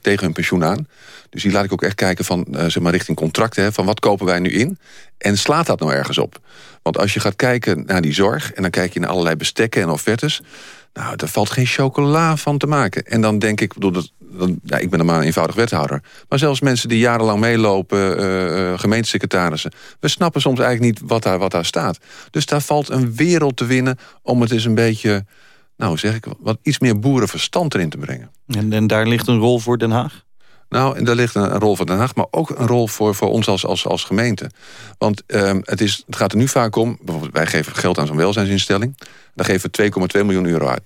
tegen hun pensioen aan. Dus die laat ik ook echt kijken van, zeg maar, richting contracten. Hè, van wat kopen wij nu in? En slaat dat nou ergens op? Want als je gaat kijken naar die zorg... en dan kijk je naar allerlei bestekken en offertes... nou, daar valt geen chocola van te maken. En dan denk ik, bedoel, dat, dan, ja, ik ben dan maar een eenvoudig wethouder... maar zelfs mensen die jarenlang meelopen, uh, gemeentesecretarissen... we snappen soms eigenlijk niet wat daar, wat daar staat. Dus daar valt een wereld te winnen om het eens een beetje... nou zeg ik, wat iets meer boerenverstand erin te brengen.
En, en daar ligt een rol voor Den Haag?
Nou, en daar ligt een, rol voor Den Haag, maar ook een rol voor, voor ons als, als, als gemeente. Want um, het, is, het gaat er nu vaak om, bijvoorbeeld wij geven geld aan zo'n welzijnsinstelling. Daar geven we 2,2 miljoen euro uit.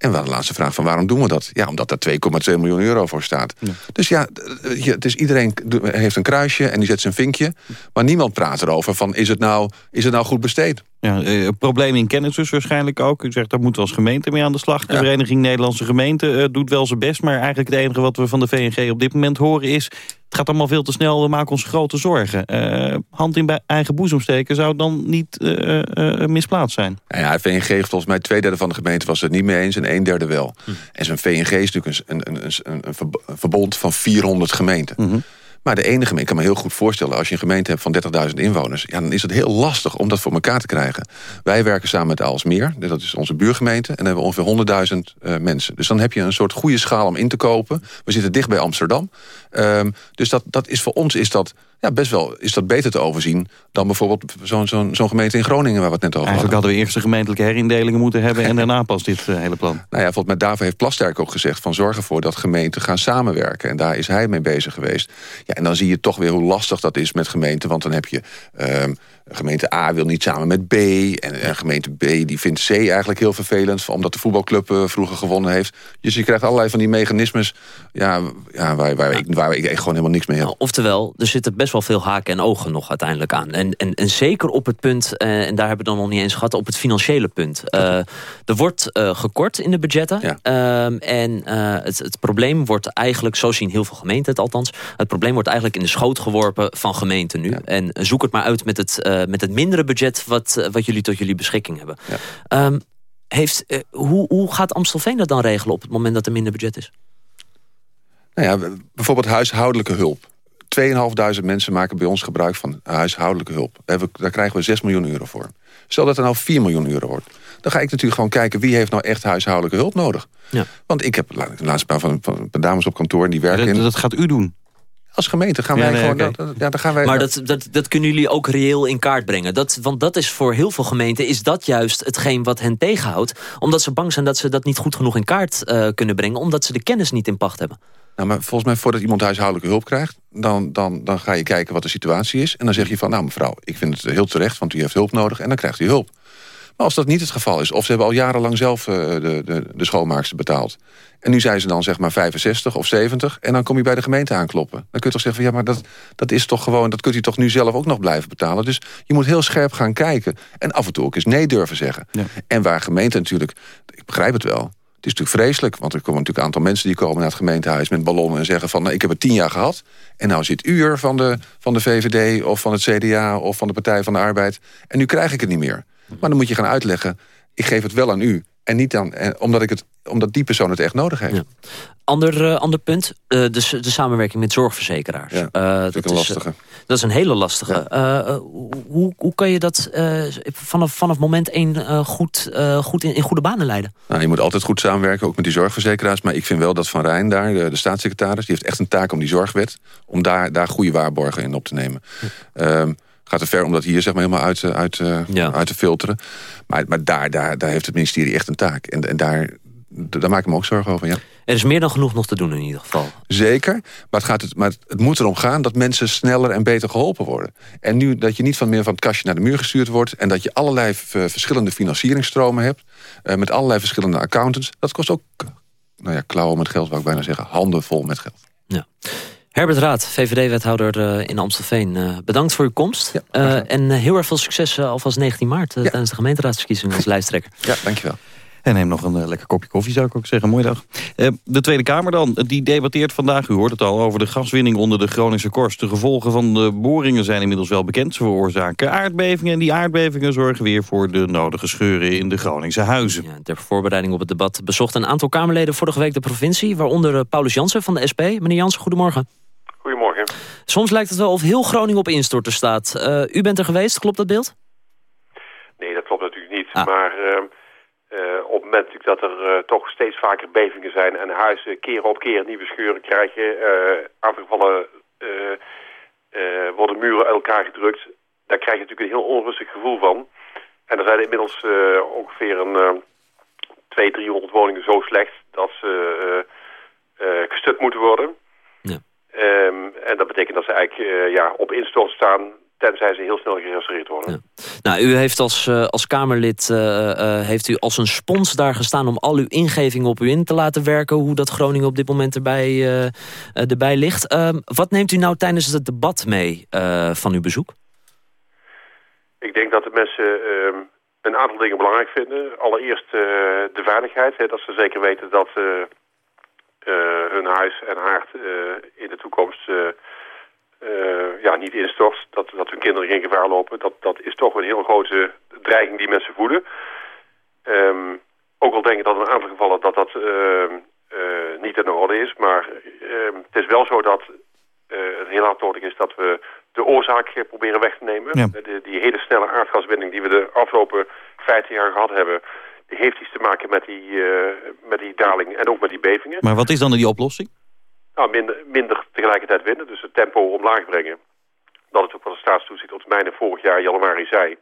En we de laatste vraag van waarom doen we dat? Ja, omdat daar 2,2 miljoen euro voor staat. Dus ja, het is, iedereen heeft een kruisje en die zet zijn vinkje. Maar niemand praat erover van is het nou, is het nou goed besteed?
Ja, eh, probleem in kennis dus waarschijnlijk ook. U zegt, daar moeten we als gemeente mee aan de slag. De Vereniging Nederlandse Gemeenten uh, doet wel zijn best... maar eigenlijk het enige wat we van de VNG op dit moment horen is... het gaat allemaal veel te snel, we maken ons grote zorgen. Uh, hand in eigen boezem steken zou dan niet uh, misplaatst zijn?
Nou ja, VNG heeft volgens mij twee derde van de gemeente was het niet mee eens... en een derde wel. Hm. En zo'n VNG is natuurlijk een, een, een, een, verbond van 400 gemeenten... Hm. Maar de enige, ik kan me heel goed voorstellen... als je een gemeente hebt van 30.000 inwoners... Ja, dan is het heel lastig om dat voor elkaar te krijgen. Wij werken samen met Aalsmeer, dat is onze buurgemeente... en dan hebben we ongeveer 100.000 uh, mensen. Dus dan heb je een soort goede schaal om in te kopen. We zitten dicht bij Amsterdam. Um, dus dat, dat is voor ons is dat ja, best wel is dat beter te overzien... dan bijvoorbeeld zo'n zo'n zo'n gemeente in Groningen... waar we het net over
Eigenlijk
hadden.
hadden we eerst de gemeentelijke herindelingen moeten hebben... en daarna pas dit eh, hele plan.
Nou ja, volgens mij David heeft Plasterk ook gezegd... van zorg ervoor dat gemeenten gaan samenwerken. En daar is hij mee bezig geweest. Ja, en dan zie je toch weer hoe lastig dat is met gemeenten. Want dan heb je... ehm, gemeente A wil niet samen met B. En, en gemeente B die vindt C eigenlijk heel vervelend... omdat de voetbalclub eh, vroeger gewonnen heeft. Dus je krijgt allerlei van die mechanismes... Ja, ja, waar, waar, Ik, waar ik echt gewoon helemaal niks mee heb.
Nou, oftewel, er zitten best wel veel haken en ogen nog uiteindelijk aan. En, en, en zeker op het punt, eh, en daar hebben we dan nog niet eens gehad... op het financiële punt. Eh, er wordt gekort in de budgetten.
Ja.
Ehm, en het, het probleem wordt eigenlijk, zo zien heel veel gemeenten het althans... het probleem wordt eigenlijk in de schoot geworpen van gemeenten nu.
Ja.
En zoek het maar uit met het, eh, met het mindere budget... Wat, eh, wat jullie tot jullie beschikking hebben.
Ja.
Ehm, heeft, eh, hoe, hoe gaat Amstelveen dat dan regelen op het moment dat er minder budget is?
Nou ja, bijvoorbeeld huishoudelijke hulp. 2.500 mensen maken bij ons gebruik van huishoudelijke hulp. Daar, krijgen we 6 miljoen euro voor. Stel dat er nou 4 miljoen euro wordt. Dan ga ik natuurlijk gewoon kijken wie heeft nou echt huishoudelijke hulp nodig.
Ja.
Want ik heb la- laatst een paar van, van, van dames op kantoor en die werken
Dat,
in.
dat gaat u doen.
Als gemeente gaan
Ja,
wij
nee,
gewoon. dat- ja, dan gaan wij,
Maar dat, dat, dat kunnen jullie ook reëel in kaart brengen. Dat, want dat is voor heel veel gemeenten is dat juist hetgeen wat hen tegenhoudt. Omdat ze bang zijn dat ze dat niet goed genoeg in kaart eh, kunnen brengen. Omdat ze de kennis niet in pacht hebben.
Nou, maar volgens mij voordat iemand huishoudelijke hulp krijgt... Dan, dan, dan ga je kijken wat de situatie is. En dan zeg je van, nou mevrouw, ik vind het heel terecht... want u heeft hulp nodig en dan krijgt u hulp. Maar als dat niet het geval is... of ze hebben al jarenlang zelf eh, de, de, de schoonmaakster betaald... en nu zijn ze dan zeg maar 65 of 70... en dan kom je bij de gemeente aankloppen. Dan kun je toch zeggen van, ja, maar dat, dat is toch gewoon... dat kunt u toch nu zelf ook nog blijven betalen. Dus je moet heel scherp gaan kijken. En af en toe ook eens nee durven zeggen.
Ja.
En waar gemeenten natuurlijk... ik begrijp het wel... Het is natuurlijk vreselijk, want er komen natuurlijk een aantal mensen... die komen naar het gemeentehuis met ballonnen en zeggen van... Nou, ik heb het tien jaar gehad en nou zit u er van de, van de VVD... of van het CDA of van de Partij van de Arbeid... en nu krijg ik het niet meer. Maar dan moet je gaan uitleggen, ik geef het wel aan u... en niet aan, eh, omdat, ik het, omdat die persoon het echt nodig heeft.
Ja. Ander, eh, ander punt, eh, de, de samenwerking met zorgverzekeraars.
Ja,
Eh,
Dat is een
is,
lastige.
dat is een hele lastige. Hoe, hoe kan je dat vanaf, vanaf moment één goed, goed in, in goede banen leiden?
Nou, je moet altijd goed samenwerken, ook met die zorgverzekeraars. Maar ik vind wel dat Van Rijn daar, de, de staatssecretaris... die heeft echt een taak om die zorgwet... om daar, daar goede waarborgen in op te nemen. Ehm, gaat er ver om dat hier zeg maar, helemaal uit, te- uit, te-
Ja.
uit te filteren. Maar, maar daar, daar, daar heeft het ministerie echt een taak. En, en daar, daar maak ik me ook zorgen over, ja.
Er is meer dan genoeg nog te doen in ieder geval.
Zeker, maar, het, gaat het, maar het, moet erom gaan dat mensen sneller en beter geholpen worden. En nu dat je niet van meer van het kastje naar de muur gestuurd wordt... en dat je allerlei v- verschillende financieringstromen hebt... eh, met allerlei verschillende accountants... dat kost ook, nou ja, klauwen met geld, wou ik bijna zeggen... handen vol met geld.
Ja. Herbert Raad, VVD-wethouder eh, in Amstelveen. eh, bedankt voor uw komst.
Ja,
Eh, en heel erg veel succes alvast 19 maart...
Ja.
tijdens de gemeenteraadsverkiezingen als lijsttrekker.
Ja, dankjewel.
En neem nog een lekker kopje koffie, zou ik ook zeggen. Mooie dag. Eh, de Tweede Kamer dan, die debatteert vandaag, u hoort het al... over de gaswinning onder de Groningse korst. De gevolgen van de boringen zijn inmiddels wel bekend. Ze veroorzaken aardbevingen en die aardbevingen zorgen weer... voor de nodige scheuren in de Groningse huizen.
Ja, ter voorbereiding op het debat bezochten een aantal Kamerleden vorige week de provincie... waaronder Paulus Jansen van de SP. Meneer Jansen, goedemorgen.
Goedemorgen.
Soms lijkt het wel of heel Groningen op instorten staat. Eh, u bent er geweest, klopt dat beeld?
Nee, dat klopt natuurlijk niet.
Ah.
Maar ehm, eh, op het moment dat er eh, toch steeds vaker bevingen zijn... en huizen keer op keer nieuwe scheuren krijgen... eh, worden muren uit elkaar gedrukt... daar krijg je natuurlijk een heel onrustig gevoel van. En er zijn inmiddels ongeveer een uh, 200, 300 woningen zo slecht... dat ze gestut moeten worden. Ehm, en dat betekent dat ze eigenlijk eh, ja, op instort staan... tenzij ze heel snel gerestaureerd worden.
Ja. Nou, u heeft als, eh, als Kamerlid eh, heeft u als een spons daar gestaan... om al uw ingevingen op u in te laten werken... hoe dat Groningen op dit moment erbij, erbij ligt. Ehm, wat neemt u nou tijdens het debat mee van uw bezoek?
Ik denk dat de mensen ehm, een aantal dingen belangrijk vinden. Allereerst de veiligheid. Hè, dat ze zeker weten dat hun huis en haard eh, in de toekomst eh, eh, ja, niet instort. Dat, dat hun kinderen geen gevaar lopen. Dat, dat is toch een heel grote dreiging die mensen voelen. Ehm, ook al denk ik dat in een aantal gevallen dat dat eh, niet in orde is. Maar ehm, het is wel zo dat eh, het heel hard nodig is dat we de oorzaak eh, proberen weg te nemen.
Ja.
Eh, De, die hele snelle aardgaswinning die we de afgelopen 15 jaar gehad hebben... heeft iets te maken met die, eh, met die daling en ook met die bevingen.
Maar wat is dan die oplossing?
Nou, minder, minder tegelijkertijd winnen, dus het tempo omlaag brengen. Dat is ook wat de staatstoezicht op termijn vorig jaar januari zei.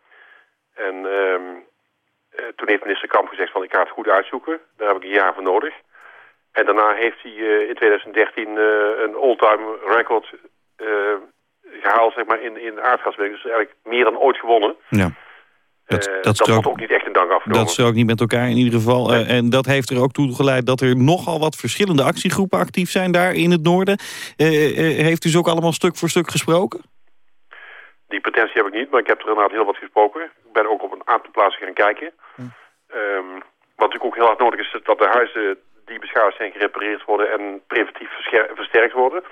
En ehm, eh, toen heeft minister Kamp gezegd van ik ga het goed uitzoeken. Daar heb ik een jaar voor nodig. En daarna heeft hij eh, in 2013 eh, een all-time record eh, gehaald zeg maar, in, in aardgaswerk. Dus eigenlijk meer dan ooit gewonnen.
Ja. Dat,
Eh,
dat,
dat wordt ook niet echt in dank afgenomen.
dat strookt niet met elkaar in ieder geval. Eh, en dat heeft er ook toe geleid dat er nogal wat verschillende actiegroepen actief zijn daar in het noorden. Eh, heeft u ze ook allemaal stuk voor stuk gesproken?
Die potentie heb ik niet, maar ik heb er inderdaad heel wat gesproken. Ik ben ook op een aantal plaatsen gaan kijken. Ehm, wat natuurlijk ook heel hard nodig is, is dat de huizen die beschadigd zijn gerepareerd worden en preventief versterkt worden.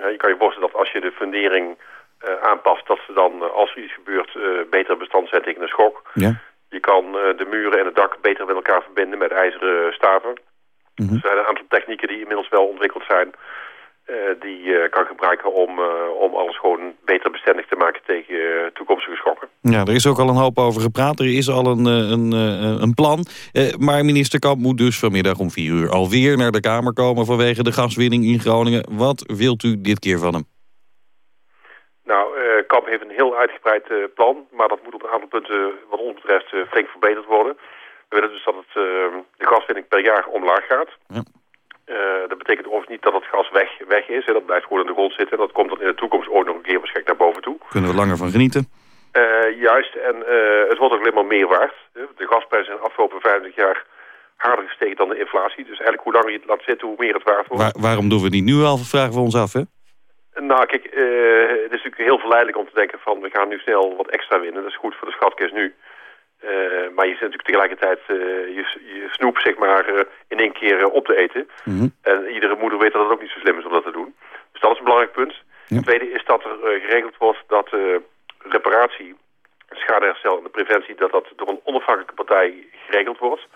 Ja, je kan je voorstellen dat als je de fundering aanpast, dat ze dan, eh, als er iets gebeurt, eh, beter bestand zijn tegen een schok.
Ja.
Je kan eh, de muren en het dak beter met elkaar verbinden met ijzeren staven.
Mhm.
Er zijn een aantal technieken die inmiddels wel ontwikkeld zijn. eh, die je kan gebruiken om, eh, om alles gewoon beter bestendig te maken tegen eh, toekomstige schokken.
Ja, er is ook al een hoop over gepraat. Er is al een, eh, een, eh, een plan. Eh, maar minister Kamp moet dus vanmiddag om vier uur alweer naar de Kamer komen... vanwege de gaswinning in Groningen. Wat wilt u dit keer van hem?
Nou, eh, Kamp heeft een heel uitgebreid eh, plan, maar dat moet op een aantal punten wat ons betreft eh, flink verbeterd worden. We willen dus dat het, eh, de gaswinning per jaar omlaag gaat.
Ja.
Eh, dat betekent overigens niet dat het gas weg, weg is. Hè. Dat blijft gewoon in de grond zitten. Dat komt dan in de toekomst ooit nog een keer waarschijnlijk naar boven toe.
Kunnen we langer van genieten?
Eh, juist, en eh, het wordt ook alleen maar meer waard. De gasprijzen zijn de afgelopen 25 jaar harder gestegen dan de inflatie. Dus eigenlijk hoe langer je het laat zitten, hoe meer het waard wordt.
Waar- waarom doen we het niet nu al? Vragen we ons af, hè?
Nou, kijk, eh, het is natuurlijk heel verleidelijk om te denken van... we gaan nu snel wat extra winnen. Dat is goed voor de schatkist nu. Eh, maar je zit natuurlijk tegelijkertijd eh, je, je snoep zeg maar, in één keer op te eten.
Mhm.
En iedere moeder weet dat het ook niet zo slim is om dat te doen. Dus dat is een belangrijk punt. Het tweede is dat er geregeld wordt dat reparatie, schadeherstel en de preventie... dat dat door een onafhankelijke partij geregeld wordt.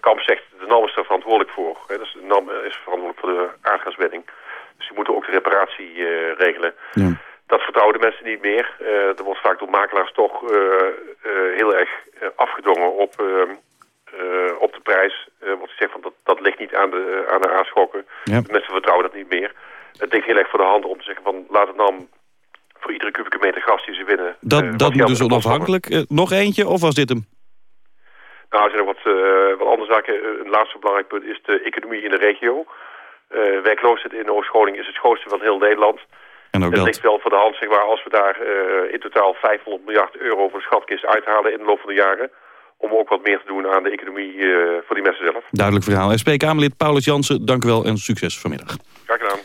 Kamp zegt, de NAM is er verantwoordelijk voor. Hè, dus de NAM is verantwoordelijk voor de aardgaswinning. Dus die moeten ook de reparatie eh, regelen.
Ja.
Dat vertrouwen de mensen niet meer. Eh er wordt vaak door makelaars toch eh, heel erg afgedwongen op, eh, eh, op de prijs. Wat ze zegt van dat, dat ligt niet aan de, aan de aanschokken.
Ja.
De mensen vertrouwen dat niet meer. Het ligt heel erg voor de hand om te zeggen van laat het dan voor iedere kubieke meter gas die ze winnen.
Dat, dat moet dus onafhankelijk. Nog eentje, of was dit hem?
nou, er zijn nog wat, wat andere zaken. Een laatste belangrijk punt is de economie in de regio. Eh werkloosheid in Oost-Groningen is het grootste van heel Nederland.
En ook
het
dat.
ligt wel voor de hand, zeg maar, als we daar eh, in totaal 500 miljard euro voor de schatkist uithalen in de loop van de jaren. Om ook wat meer te doen aan de economie eh, voor die mensen zelf.
Duidelijk verhaal. SP-Kamerlid Paulus Jansen, dank u wel en succes vanmiddag.
Graag gedaan.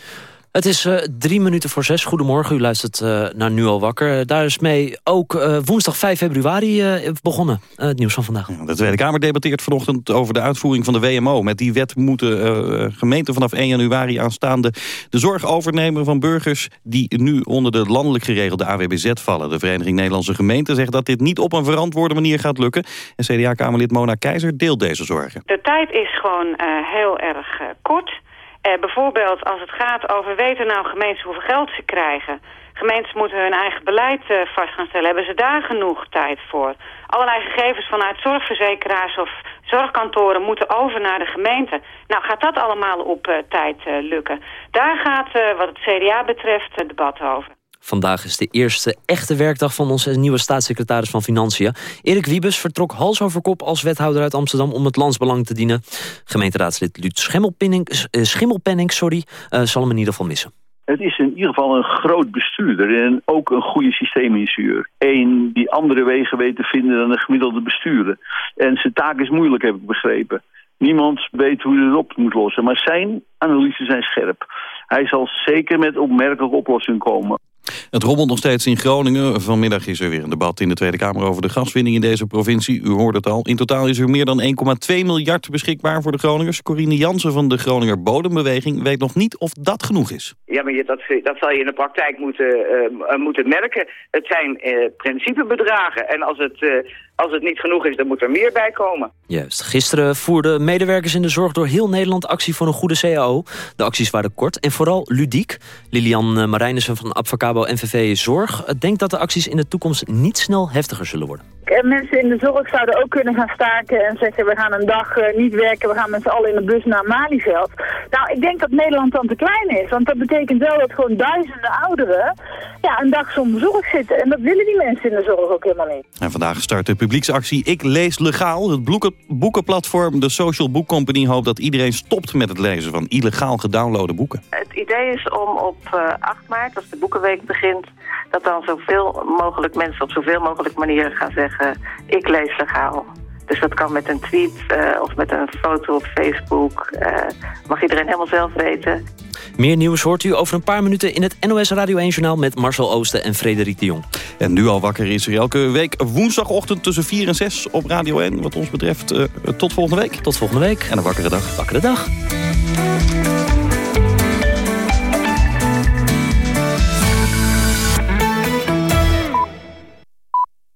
Het is eh, drie minuten voor zes. Goedemorgen, u luistert eh, naar Nu al wakker. Daar is mee ook eh, woensdag 5 februari eh, begonnen. Het nieuws van vandaag.
De Tweede Kamer debatteert vanochtend over de uitvoering van de WMO. Met die wet moeten eh, gemeenten vanaf 1 januari aanstaande... de zorg overnemen van burgers die nu onder de landelijk geregelde AWBZ vallen. De Vereniging Nederlandse Gemeenten zegt dat dit niet op een verantwoorde manier gaat lukken. En CDA-Kamerlid Mona Keizer deelt deze zorgen.
De tijd is gewoon eh, heel erg kort. Eh, bijvoorbeeld als het gaat over weten nou gemeenten hoeveel geld ze krijgen. Gemeentes moeten hun eigen beleid eh, vast gaan stellen. Hebben ze daar genoeg tijd voor? Allerlei gegevens vanuit zorgverzekeraars of zorgkantoren moeten over naar de gemeente. Nou, gaat dat allemaal op eh, tijd lukken? Daar gaat wat het CDA betreft het debat over.
Vandaag is de eerste echte werkdag van onze nieuwe staatssecretaris van Financiën. Erik Wiebes vertrok hals over kop als wethouder uit Amsterdam om het landsbelang te dienen. Gemeenteraadslid Luut Schimmelpenning, eh, sorry, eh, zal hem in ieder geval missen.
Het is in ieder geval een groot bestuurder en ook een goede systeemingenieur. Eén die andere wegen weet te vinden dan een gemiddelde bestuurder. En zijn taak is moeilijk, heb ik begrepen. Niemand weet hoe hij het op moet lossen, maar zijn analyses zijn scherp. Hij zal zeker met opmerkelijke oplossingen komen.
Het rommelt nog steeds in Groningen. Vanmiddag is er weer een debat in de Tweede Kamer over de gaswinning in deze provincie. U hoort het al. In totaal is er meer dan 1,2 miljard beschikbaar voor de Groningers. Corine Jansen van de Groninger Bodembeweging weet nog niet of dat genoeg is.
Ja, maar dat, dat zal je in de praktijk moeten, uh, moeten merken. Het zijn uh, principebedragen. En als het, als het niet genoeg is, dan moet er meer bij komen.
Juist. Gisteren voerden medewerkers in de zorg door heel Nederland actie voor een goede CAO. De acties waren kort en vooral ludiek. Lilian Marijnissen van Advocabo NVV Zorg denkt dat de acties in de toekomst niet snel heftiger zullen worden.
En mensen in de zorg zouden ook kunnen gaan staken en zeggen we gaan een dag uh, niet werken, we gaan met z'n allen in de bus naar Malieveld. Nou, ik denk dat Nederland dan te klein is, want dat betekent wel dat gewoon duizenden ouderen ja, een dag zonder zorg zitten. En dat willen die mensen in de zorg ook helemaal niet.
En vandaag start de publieksactie Ik Lees Legaal. Het boeken, boekenplatform de Social Book Company hoopt dat iedereen stopt met het lezen van illegaal gedownloade boeken.
Het idee is om op uh, 8 maart, als de Boekenweek begint, dat dan zoveel mogelijk mensen op zoveel mogelijk manieren gaan zeggen... ik lees legaal. Dus dat kan met een tweet uh, of met een foto op Facebook. Uh, mag iedereen helemaal zelf weten.
Meer nieuws hoort u over een paar minuten in het NOS Radio 1-journaal... met Marcel Oosten en Frederik de Jong.
En nu al wakker is er elke week woensdagochtend tussen 4 en 6 op Radio 1. Wat ons betreft uh, tot volgende week.
Tot volgende week.
En een wakkere dag.
Wakkere dag.